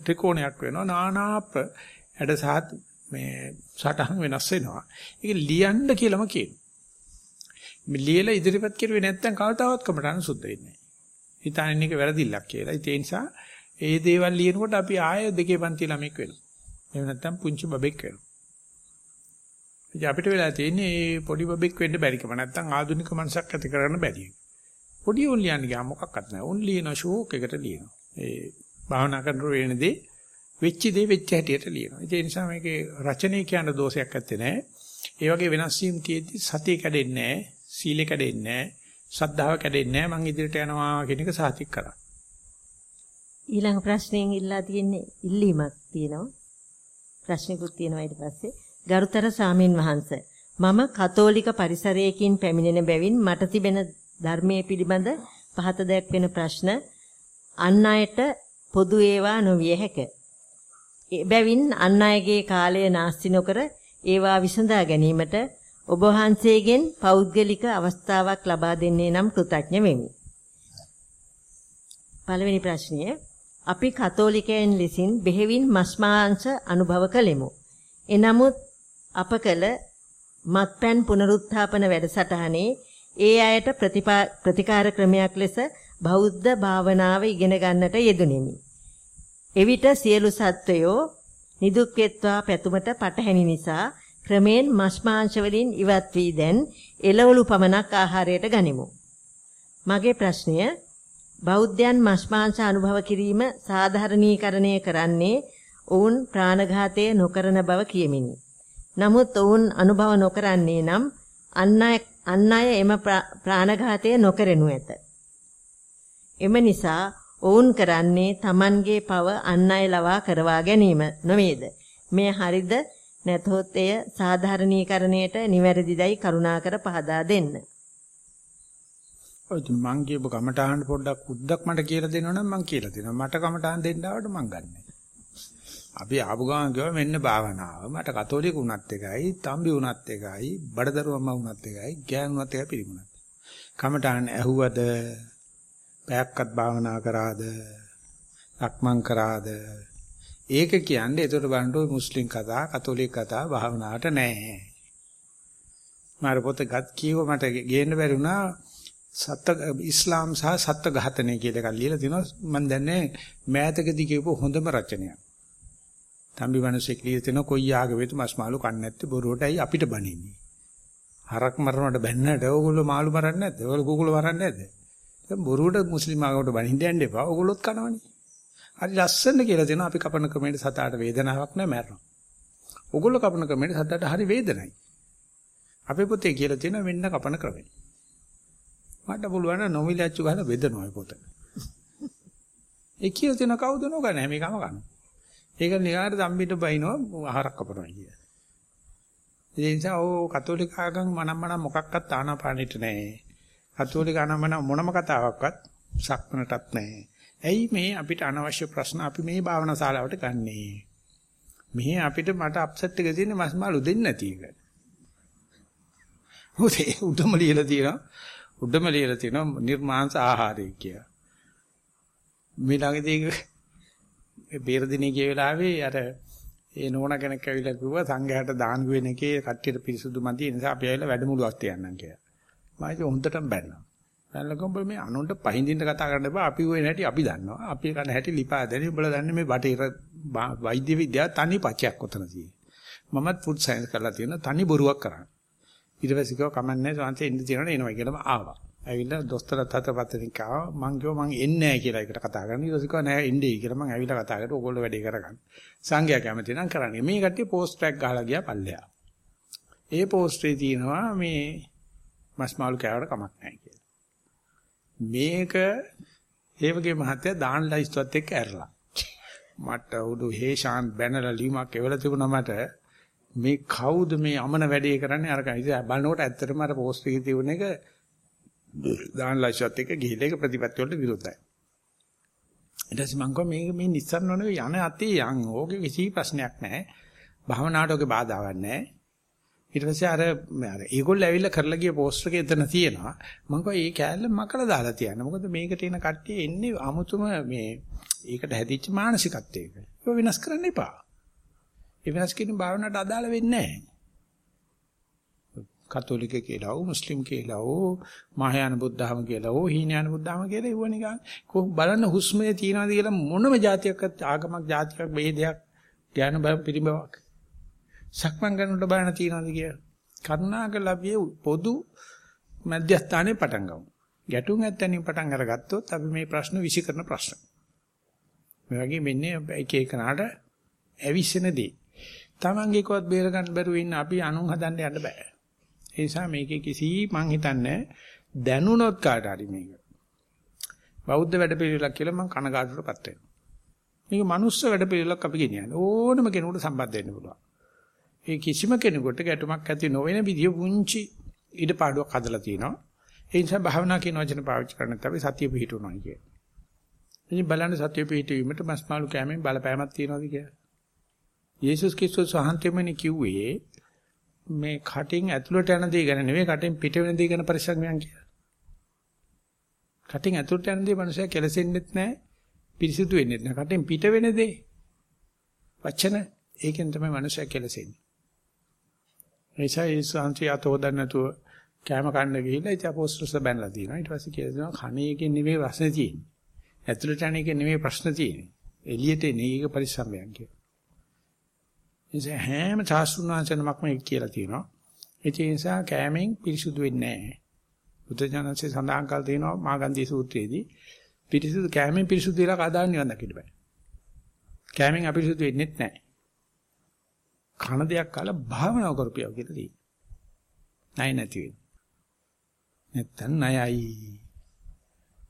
Speaker 1: ත්‍රිකෝණයක් වෙනවා නානා ඇඩ සහත් මේ සටහන් වෙනස් වෙනවා. ඒක ලියන්න කියලාම කියනවා. මේ ලියලා ඉදිරිපත් කරුවේ නැත්නම් කවදාවත් කමටහන් සුද්ධ වෙන්නේ නැහැ. හිතාගෙන ඉන්න එක වැරදිල්ලක් කියලා. ඒ නිසා ඒ දේවල් ලියනකොට අපි ආය දෙකේ පන්ති ළමෙක් වෙනවා. එහෙම නැත්නම් පුංචි බබෙක් වෙනවා. ඉතින් අපිට වෙලා තියෙන්නේ මේ පොඩි බබෙක් වෙන්න බැරිකම නැත්නම් ආධුනික මනසක් ඇති කරගන්න බැරි. පොඩි උන් ලියන්නේ ගා මොකක්වත් නැහැ. උන් ලියන ෂෝක් එකට ලියනවා. ඒ භාවනා කරනකොට වෙන දේ වෙච්ච දේ වෙච්ච හැටියට ලියනවා. ඒ නිසා මේකේ රචනයේ කියන දෝෂයක් නැත්තේ නෑ. ඒ වගේ වෙනස් වීම තියෙද්දි සතිය කැඩෙන්නේ නෑ, සීලය කැඩෙන්නේ නෑ, ශ්‍රද්ධාව කැඩෙන්නේ නෑ. මං ඉදිරියට යනවා කියන එක සාතික් කරා.
Speaker 2: ඊළඟ ප්‍රශ්නයෙන් ඉල්ලා තියෙන්නේ ඉල්ලීමක් තියෙනවා. ප්‍රශ්නිකුත් තියෙනවා ඊට පස්සේ. ගරුතර සාමින් වහන්ස මම කතෝලික පරිසරයකින් පැමිණෙන බැවින් මට තිබෙන ධර්මයේ පිළිබඳ පහත දැක්වෙන ප්‍රශ්න අන් අයට පොදු ඒවා නොවිය හැක. එබැවින් අන් අයගේ කාලය නාස්ති නොකර ඒවා විසඳා ගැනීමට ඔබ වහන්සේගෙන් පෞද්ගලික අවස්ථාවක් ලබා දෙන්නේ නම් කෘතඥ වෙමි. පළවෙනි ප්‍රශ්නය අපි කතෝලිකයන් ලෙසින් බෙහෙවින් මස් මාංශ අනුභව කළෙමු. එනමුත් අප කළ මත්පැන් පුනරුත්ථාපන වැඩසටහනේ ඒ අයට ප්‍රතිකාර ක්‍රමයක් ලෙස බෞද්ධ භාවනාව ඉගෙන ගන්නට යෙදුණෙමි. එවිට සියලු සත්වයෝ නිදුක් වෙත්වා පැතුමට පටහැනි නිසා ක්‍රමෙන් මස් මාංශ වලින් ඉවත් වී දැන් එළවලු පමණක් ආහාරයට ගනිමු. මගේ ප්‍රශ්නය බෞද්ධයන් මස් මාංශ අනුභව කිරීම සාධාරණීකරණය කරන්නේ ඔවුන් ප්‍රාණඝාතය නොකරන බව කියමිනි. නමුත් ඔවුන් අනුභව නොකරන්නේ නම් අන් අය එම ප්‍රාණඝාතය නොකරනු ඇත. එම නිසා ඔවුන් කරන්නේ Tamanගේ පව අන් අය ලවා කරවා ගැනීම නොවේද? මේ හරිද? නැතහොත් එය සාධාරණීකරණයට නිවැරදිදයි කරුණාකර පහදා දෙන්න.
Speaker 1: ඔය මං කියපු කමටහන් පොඩ්ඩක් උද්දක් මට කියලා දෙනවනම් මං කියලා දෙනවා. මට කමටහන් දෙන්න ආවට මං ගන්නෑ. අපි ආපු ගමන් කිව්වා මෙන්න භාවනාව. මට කතෝලික වුණත් එකයි, තම්බි වුණත් එකයි, බඩදරුවම්ම වුණත් එකයි, ගෑනු වුණත් එකයි පිළිගුණත්. කමටහන් ඇහුවද පැයක්වත් භාවනා කරාද? ලක්මන් කරාද? ඒක කියන්නේ ඒතර බලන්න මුස්ලිම් කතා, කතෝලික කතා භාවනාවට නැහැ. මාර පොත ගත් කීව මට ගේන්න බැරි වුණා සත්‍ය ඉස්ලාම් සහ සත්‍ය ඝාතනය කියලා එකක් ලියලා තිනවා මම දන්නේ මෑතකදී කියපු හොඳම රචනයක්. තම්බි මිනිස්සෙක් ලියලා තිනවා කොයි ආගමේද මස් මාළු කන්නේ නැත්තේ බොරුවටයි අපිට බනින්නේ. හරක් මරනකොට බැන්නට ඕගොල්ලෝ මාළු මරන්නේ නැද්ද? ඕගොල්ලෝ කුකුල මරන්නේ නැද්ද? දැන් බොරුවට මුස්ලිම් ආගමකට බනින්න යන්න එපා. ඕගොල්ලොත් කනවනේ. හරි ලස්සන කියලා දෙනවා අපි කපන ක්‍රමයට සතාට වේදනාවක් නැහැ මැරෙනවා. ඕගොල්ලෝ කපන ක්‍රමයට සතාට හරි වේදනයි. අපේ පොතේ කියලා තියෙනවා වෙන්න කපන ක්‍රමය. මට පුළුවන් නම් නොමිලච්චු ගහලා බෙදනවා පොත. ඒ කියලා තියෙන කවුද නෝගන්නේ මේකම කනවා. ඒක නිකාර දම්බිට බයිනවා ආහාරක් කපනවා කිය. ඒ නිසා ඕ කතෝලික ආගම් මනම් මනම් මොකක්වත් ආනාපානෙට නැහැ. කතෝලික අනමන මොනම කතාවක්වත් සක්මනටත් නැහැ. ඇයි මේ අපිට අනවශ්‍ය ප්‍රශ්න අපි මේ භාවනා ශාලාවට ගන්නෙ? මෙහි අපිට මට අප්සෙට් එක තියෙන්නේ මස් මාළු දෙන්නේ නැති එක. උදේ උඩම ලියලා තියෙනවා. උඩම ලියලා තියෙනවා නිර්මාංශ ආහාරය කියලා. මේ ළඟදී බේරදිනේ කිය වෙලාවේ අර ඒ නෝන කෙනෙක් ඇවිල්ලා කිව්වා සංඝයාට දාන වෙන එකේ කට්ටියට පිරිසුදු මදි ඒ නිසා අපි ඇවිල්ලා වැඩමුළුවක් තියන්නම් කියලා. මම ඒක හොඳටම බැන්නා. බැලනකොම් මේ අනුන්ට පහින්දින්න කතා කරන්න එපා. අපි ওই නැටි අපි දන්නවා. අපි කන හැටි ලිපා දෙන්නේ. උඹලා දන්නේ මේ බටේර වෛද්‍ය විද්‍යාව තනි පචයක් උතන තියෙන්නේ. මමත් ෆුඩ් සයන්ස් කරලා තියෙන තනි බොරුවක් කරන්නේ. ඊට පස්සේ කිව්වා කමන්නේ සාන්තේ ඉන්න තියෙනවා එනවා කියලාම ආවා. ඇවිල්ලා දොස්තරත් හතපතෙන් කාවා මං කිව්වා මං එන්නේ නැහැ කියලා ඒකට කතා කරන්න. ඊට පස්සේ කිව්වා නෑ එන්නේ කියලා මං ඇවිල්ලා කතා කරලා ඕගොල්ලෝ වැඩේ කරගන්න. සංඝයා කැමති නම් කරන්නේ. මේ කට්ටිය පෝස්ට් ට්‍රැක් ගහලා ගියා පල්ලෙහා. ඒ පෝස්ට්ේ තියෙනවා මේ මස් මාළු කෑවට කමක් නැහැ කියලා. මේක හේවගේ මහත්තයා දාන ලයිස්තුවත් එක්ක ඇරලා. මට උඩු හේෂාන් බැනලා ලියුමක් එවලා තිබුණා මට මේ කවුද මේ අමන වැඩේ කරන්නේ අර කයි බලනකොට ඇත්තටම අර පෝස්ට් එකේ තිබුණ එක දාන ලයිස්තුවත් එක්ක ගිහිල්ලා ඒක ප්‍රතිපත්ති වලට විරුද්ධයි. ඊට පස්සේ මං කිව්වා මේ මේ නිස්සාරණ නෙවෙයි යන අතේ යන් ඕකේ කිසි ප්‍රශ්නයක් නැහැ. භවනාට ඔගේ බාධාවක් නැහැ. ඊට පස්සේ අර අර ඒගොල්ලෝ ඇවිල්ලා කරලා ගිය පෝස්ටර් එක එතන තියෙනවා. මම කිව්වා මේ කෑල්ල මකලා දාලා තියන්න. මොකද මේකට එන කට්ටිය එන්නේ 아무තුම මේ ඒකට හැදිච්ච මානසිකත්වයක. ඒක වෙනස් කරන්න එපා. ඒ වෙනස් කිරීම භාවනාවට අදාළ වෙන්නේ නැහැ. කතෝලික කියලා හෝ මුස්ලිම් කියලා හෝ මහායාන බුද්ධාම කියලා හෝ හීනයාන බුද්ධාම කියලා ඒව නිකන් කොහොම බලන්න හුස්මේ තියනවාද කියලා මොනම જાතියක්වත් ආගමක් જાතියක් ભેදයක් ධ්‍යාන බල පිළිබවක් සක්මන් කරනකොට බලන්න තියනවාද කියලා. කරුණාකලභ්‍ය පොදු මධ්‍යස්ථානයේ පටන් ගමු. ගැටුම් ඇත්තනින් පටන් අරගත්තොත් අපි මේ ප්‍රශ්න විසිකරන ප්‍රශ්න. මේ වගේ මෙන්න එක එකනට ඇවිස්සෙන දේ. තමන්ගේකවත් බේර ගන්න බැරුව ඉන්න අපි අනුන් හදන්න යන්න බෑ. ඒ නිසා මේකේ කිසි මං හිතන්නේ දැනුණොත් කාට හරි මේක. බෞද්ධ වැඩපිළිවෙලක් කියලා මං කනගාටුවටපත් වෙනවා. මේක මනුස්ස වැඩපිළිවෙලක් අපි ගෙනියන්නේ. ඕනම කෙනෙකුට සම්බන්ධ වෙන්න පුළුවන්. ඒ කිසිම කෙනෙකුට ගැටුමක් ඇති නොවන විදිය පුංචි ඉඩපාඩුවක් හදලා තියෙනවා. ඒ නිසා භාවනා කියන වචන පාවිච්චි කරනත් අපි සතිය පිහිටුනවා කියන්නේ. ඉතින් බලන්න සතිය පිහිටීමට මස්මාළු කැමෙන් බලපෑමක් තියනවාද කියලා. යේසුස් ක්‍රිස්තුස් වහන්සේමනේ කිව්වේ මේ කටින් ඇතුළට යන දේ ගැන නෙවෙයි කටින් පිට වෙන දේ ගැන පරිස්සම්යන් කියලා. කටින් ඇතුළට යන දේ මනුස්සයා කෙලසෙන්නෙත් නැහැ, පිරිසිදු වෙන්නෙත් නැහැ. කටින් පිට වෙන දේ වචන ඒකෙන් තමයි මනුස්සයා කෙලසෙන්නේ. ඒසයි සාන්ති අතෝදන්න නැතුව කැම කන්න ගිහිල්ලා ඉතින් අපෝස්තලස් බැනලා තියෙනවා. ඊට පස්සේ කියලා දෙනවා කණේ එකෙන් නෙවෙයි ප්‍රශ්නේ තියෙන්නේ. ඇතුළට යන එකෙන් නෙවෙයි ප්‍රශ්න තියෙන්නේ. එළියට එන එක පරිස්සම්යන් කියලා. නිසා හැම සාස්ෘණාංශනමක් මේක කියලා තියෙනවා. ඒ නිසා කෑමෙන් පිරිසුදු වෙන්නේ නැහැ. බුදුජානකසේ සඳහන් කළ තියෙනවා මාගන්ධී සූත්‍රයේදී පිරිසුදු කෑමෙන් පිරිසුදු වෙලා කදාන් නිවන් දකින්න බෑ. කෑමෙන් අපිරිසුදු වෙන්නේ නැහැ. කන දෙයක් කාලා භාවනාව කරපියව කියලා තියෙනවා. නැයි නැති වෙන්නේ. නැත්තම් ණයයි.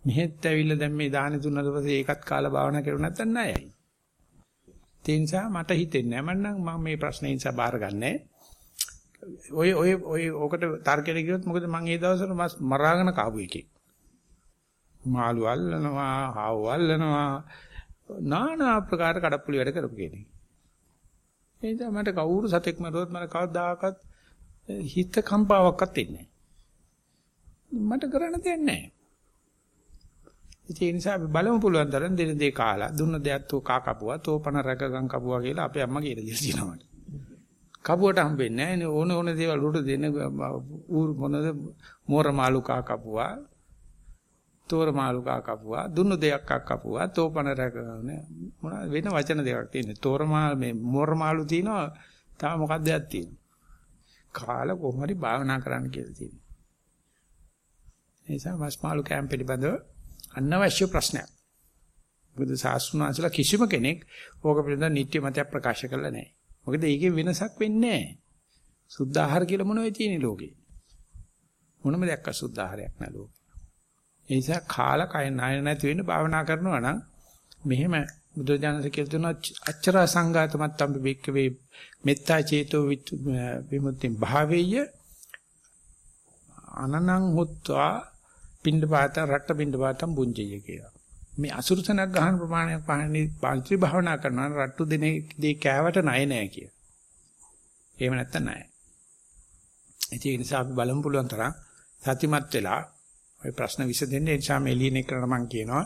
Speaker 1: මෙහෙත් ඇවිල්ලා දැන් මේ දාන දුන්නට පස්සේ ඒකත් කාලා භාවනා කරුවා නැත්තම් ණයයි. ඒ නිසා මට හිතෙන්නේ නැහැ මන්නම් මම මේ ප්‍රශ්නේ නිසා බාරගන්නේ. ඔය ඔය ඔය ඔකට තර්කයට ගියොත් මොකද මම ඒ දවස්වල මස් මරාගෙන කාපු එකේ. මාළු අල්ලනවා, හාව අල්ලනවා, নানা ආකාර කඩප්පුලි වැඩ කරපු කෙනෙක්. ඒ නිසා මට කවුරු සතෙක් මරුවොත් මට කවදාකවත් හිත කම්පාවක්වත් එන්නේ නැහැ. මට කරන්න දෙයක් නැහැ. ඒ නිසා අපි බලමු පුළුවන් තරම් දෙන දේ කාලා දුන්න දෙයක් තෝ කා කපුවා තෝපන රැකගම් කපුවා කියලා අපේ අම්මා කියලා දීලා තියෙනවා. කපුවට හම්බෙන්නේ නැහැ ඕන ඕන දේවල් උඩ දෙන ඌ මොනද මෝර මාළු කා කපුවා තෝර මාළු කා කපුවා දුන්න දෙයක් කා කපුවා තෝපන රැකගම් මොන වෙන වචන දෙකක් තියෙනවා. තෝර මාළු මේ මෝර මාළු තියෙනවා තව මොකක්ද දෙයක් තියෙනවා. කාලා කොහොම හරි භාවනා කරන්න කියලා තියෙනවා. ඒ නිසා මස් මාළු කැම්ප් පිළිබඳව අනවශ්‍ය ප්‍රශ්නයක්. බුදු සාසුනාසලා කිසිම කෙනෙක් ඕක පිළිබඳව නිත්‍ය මතයක් ප්‍රකාශ කරලා නැහැ. මොකද ඒකේ වෙනසක් වෙන්නේ නැහැ. සුද්ධ ආහාර කියලා මොනවයි තියෙන්නේ ලෝකේ? මොනම දෙයක් අසුද්ධ ආහාරයක් නෑ ලෝකේ. ඒ නිසා කාලා කය ණය නැති වෙන්න භාවනා කරනවා නම් මෙහෙම බුදුජානක කියලා තුන අච්චර සංඝාතමත් අපි බික්කවේ මෙත්තා චේතෝ විමුක්ති භාවේය අනනං හොත්වා පින්ඩ පාත රට්ට පින්ඩ පාතම් බුංජය කියලා. මේ අසුරුසනක් ගහන ප්‍රමාණයක් පහන්නේ පාන්ත්‍රි භාවනා කරනවා රට්ටු දෙනේ දී කෑවට ණය නෑ කිය. එහෙම නැත්තම් ණය. ඒ නිසා අපි බලමු පුළුවන් තරම් සතිමත් වෙලා ওই ප්‍රශ්න විසඳෙන්න ඒ නිසා මේ එළියනේ කරන මම කියනවා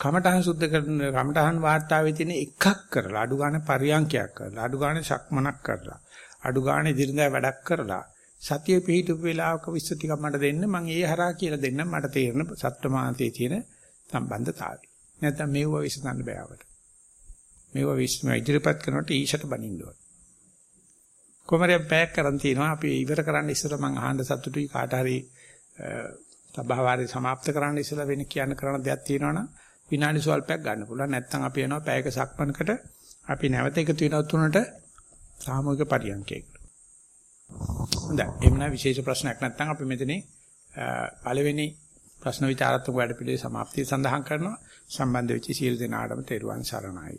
Speaker 1: කමඨහන් සුද්ධ කරන කමඨහන් වාර්තාවේ තියෙන එකක් කරලා අඩු ගන්න පරියන්කයක් කරලා අඩු ගන්න සක්මනක් කරලා අඩු ගන්න ඉදිරියට වැඩක් කරලා සතිය පිහිටුපු වෙලාවක විස්තතික මට දෙන්න මම ඒ හරහා කියලා දෙන්න මට තේරෙන සත්‍වමාන්තයේ තියෙන සම්බන්ධතාවය. නැත්තම් මේව විශ්සඳන්න බෑ අපට. මේව විශ්ම ඉදිරිපත් කරනකොට ඊෂට බනින්න ඕන. කොමරේ පැක් කරන් තිනවා අපි ඉවර කරන්න ඉස්සර මම අහන්න සතුටුයි කාට හරි සභාවාරේ સમાપ્ત කරන්න ඉස්සර වෙන කියන්න කරන දෙයක් තියෙනවනම් විනාඩි සල්පයක් ගන්න පුළුවන්. නැත්තම් අපි යනවා පැයක සක්මනකට අපි නැවත එකතු වෙනවා තුනට සාමූහික පරියන්කයකට. හොඳයි. එමුනා විශේෂ ප්‍රශ්නයක් නැත්නම් අපි මෙතනින් පළවෙනි ප්‍රශ්න විචාරාත්මක වැඩ පිළිවෙල સમાප්තිය සඳහන් කරනවා. සම්බන්ධ වෙච්ච සියලු දෙනාටම තෙරුවන් සරණයි.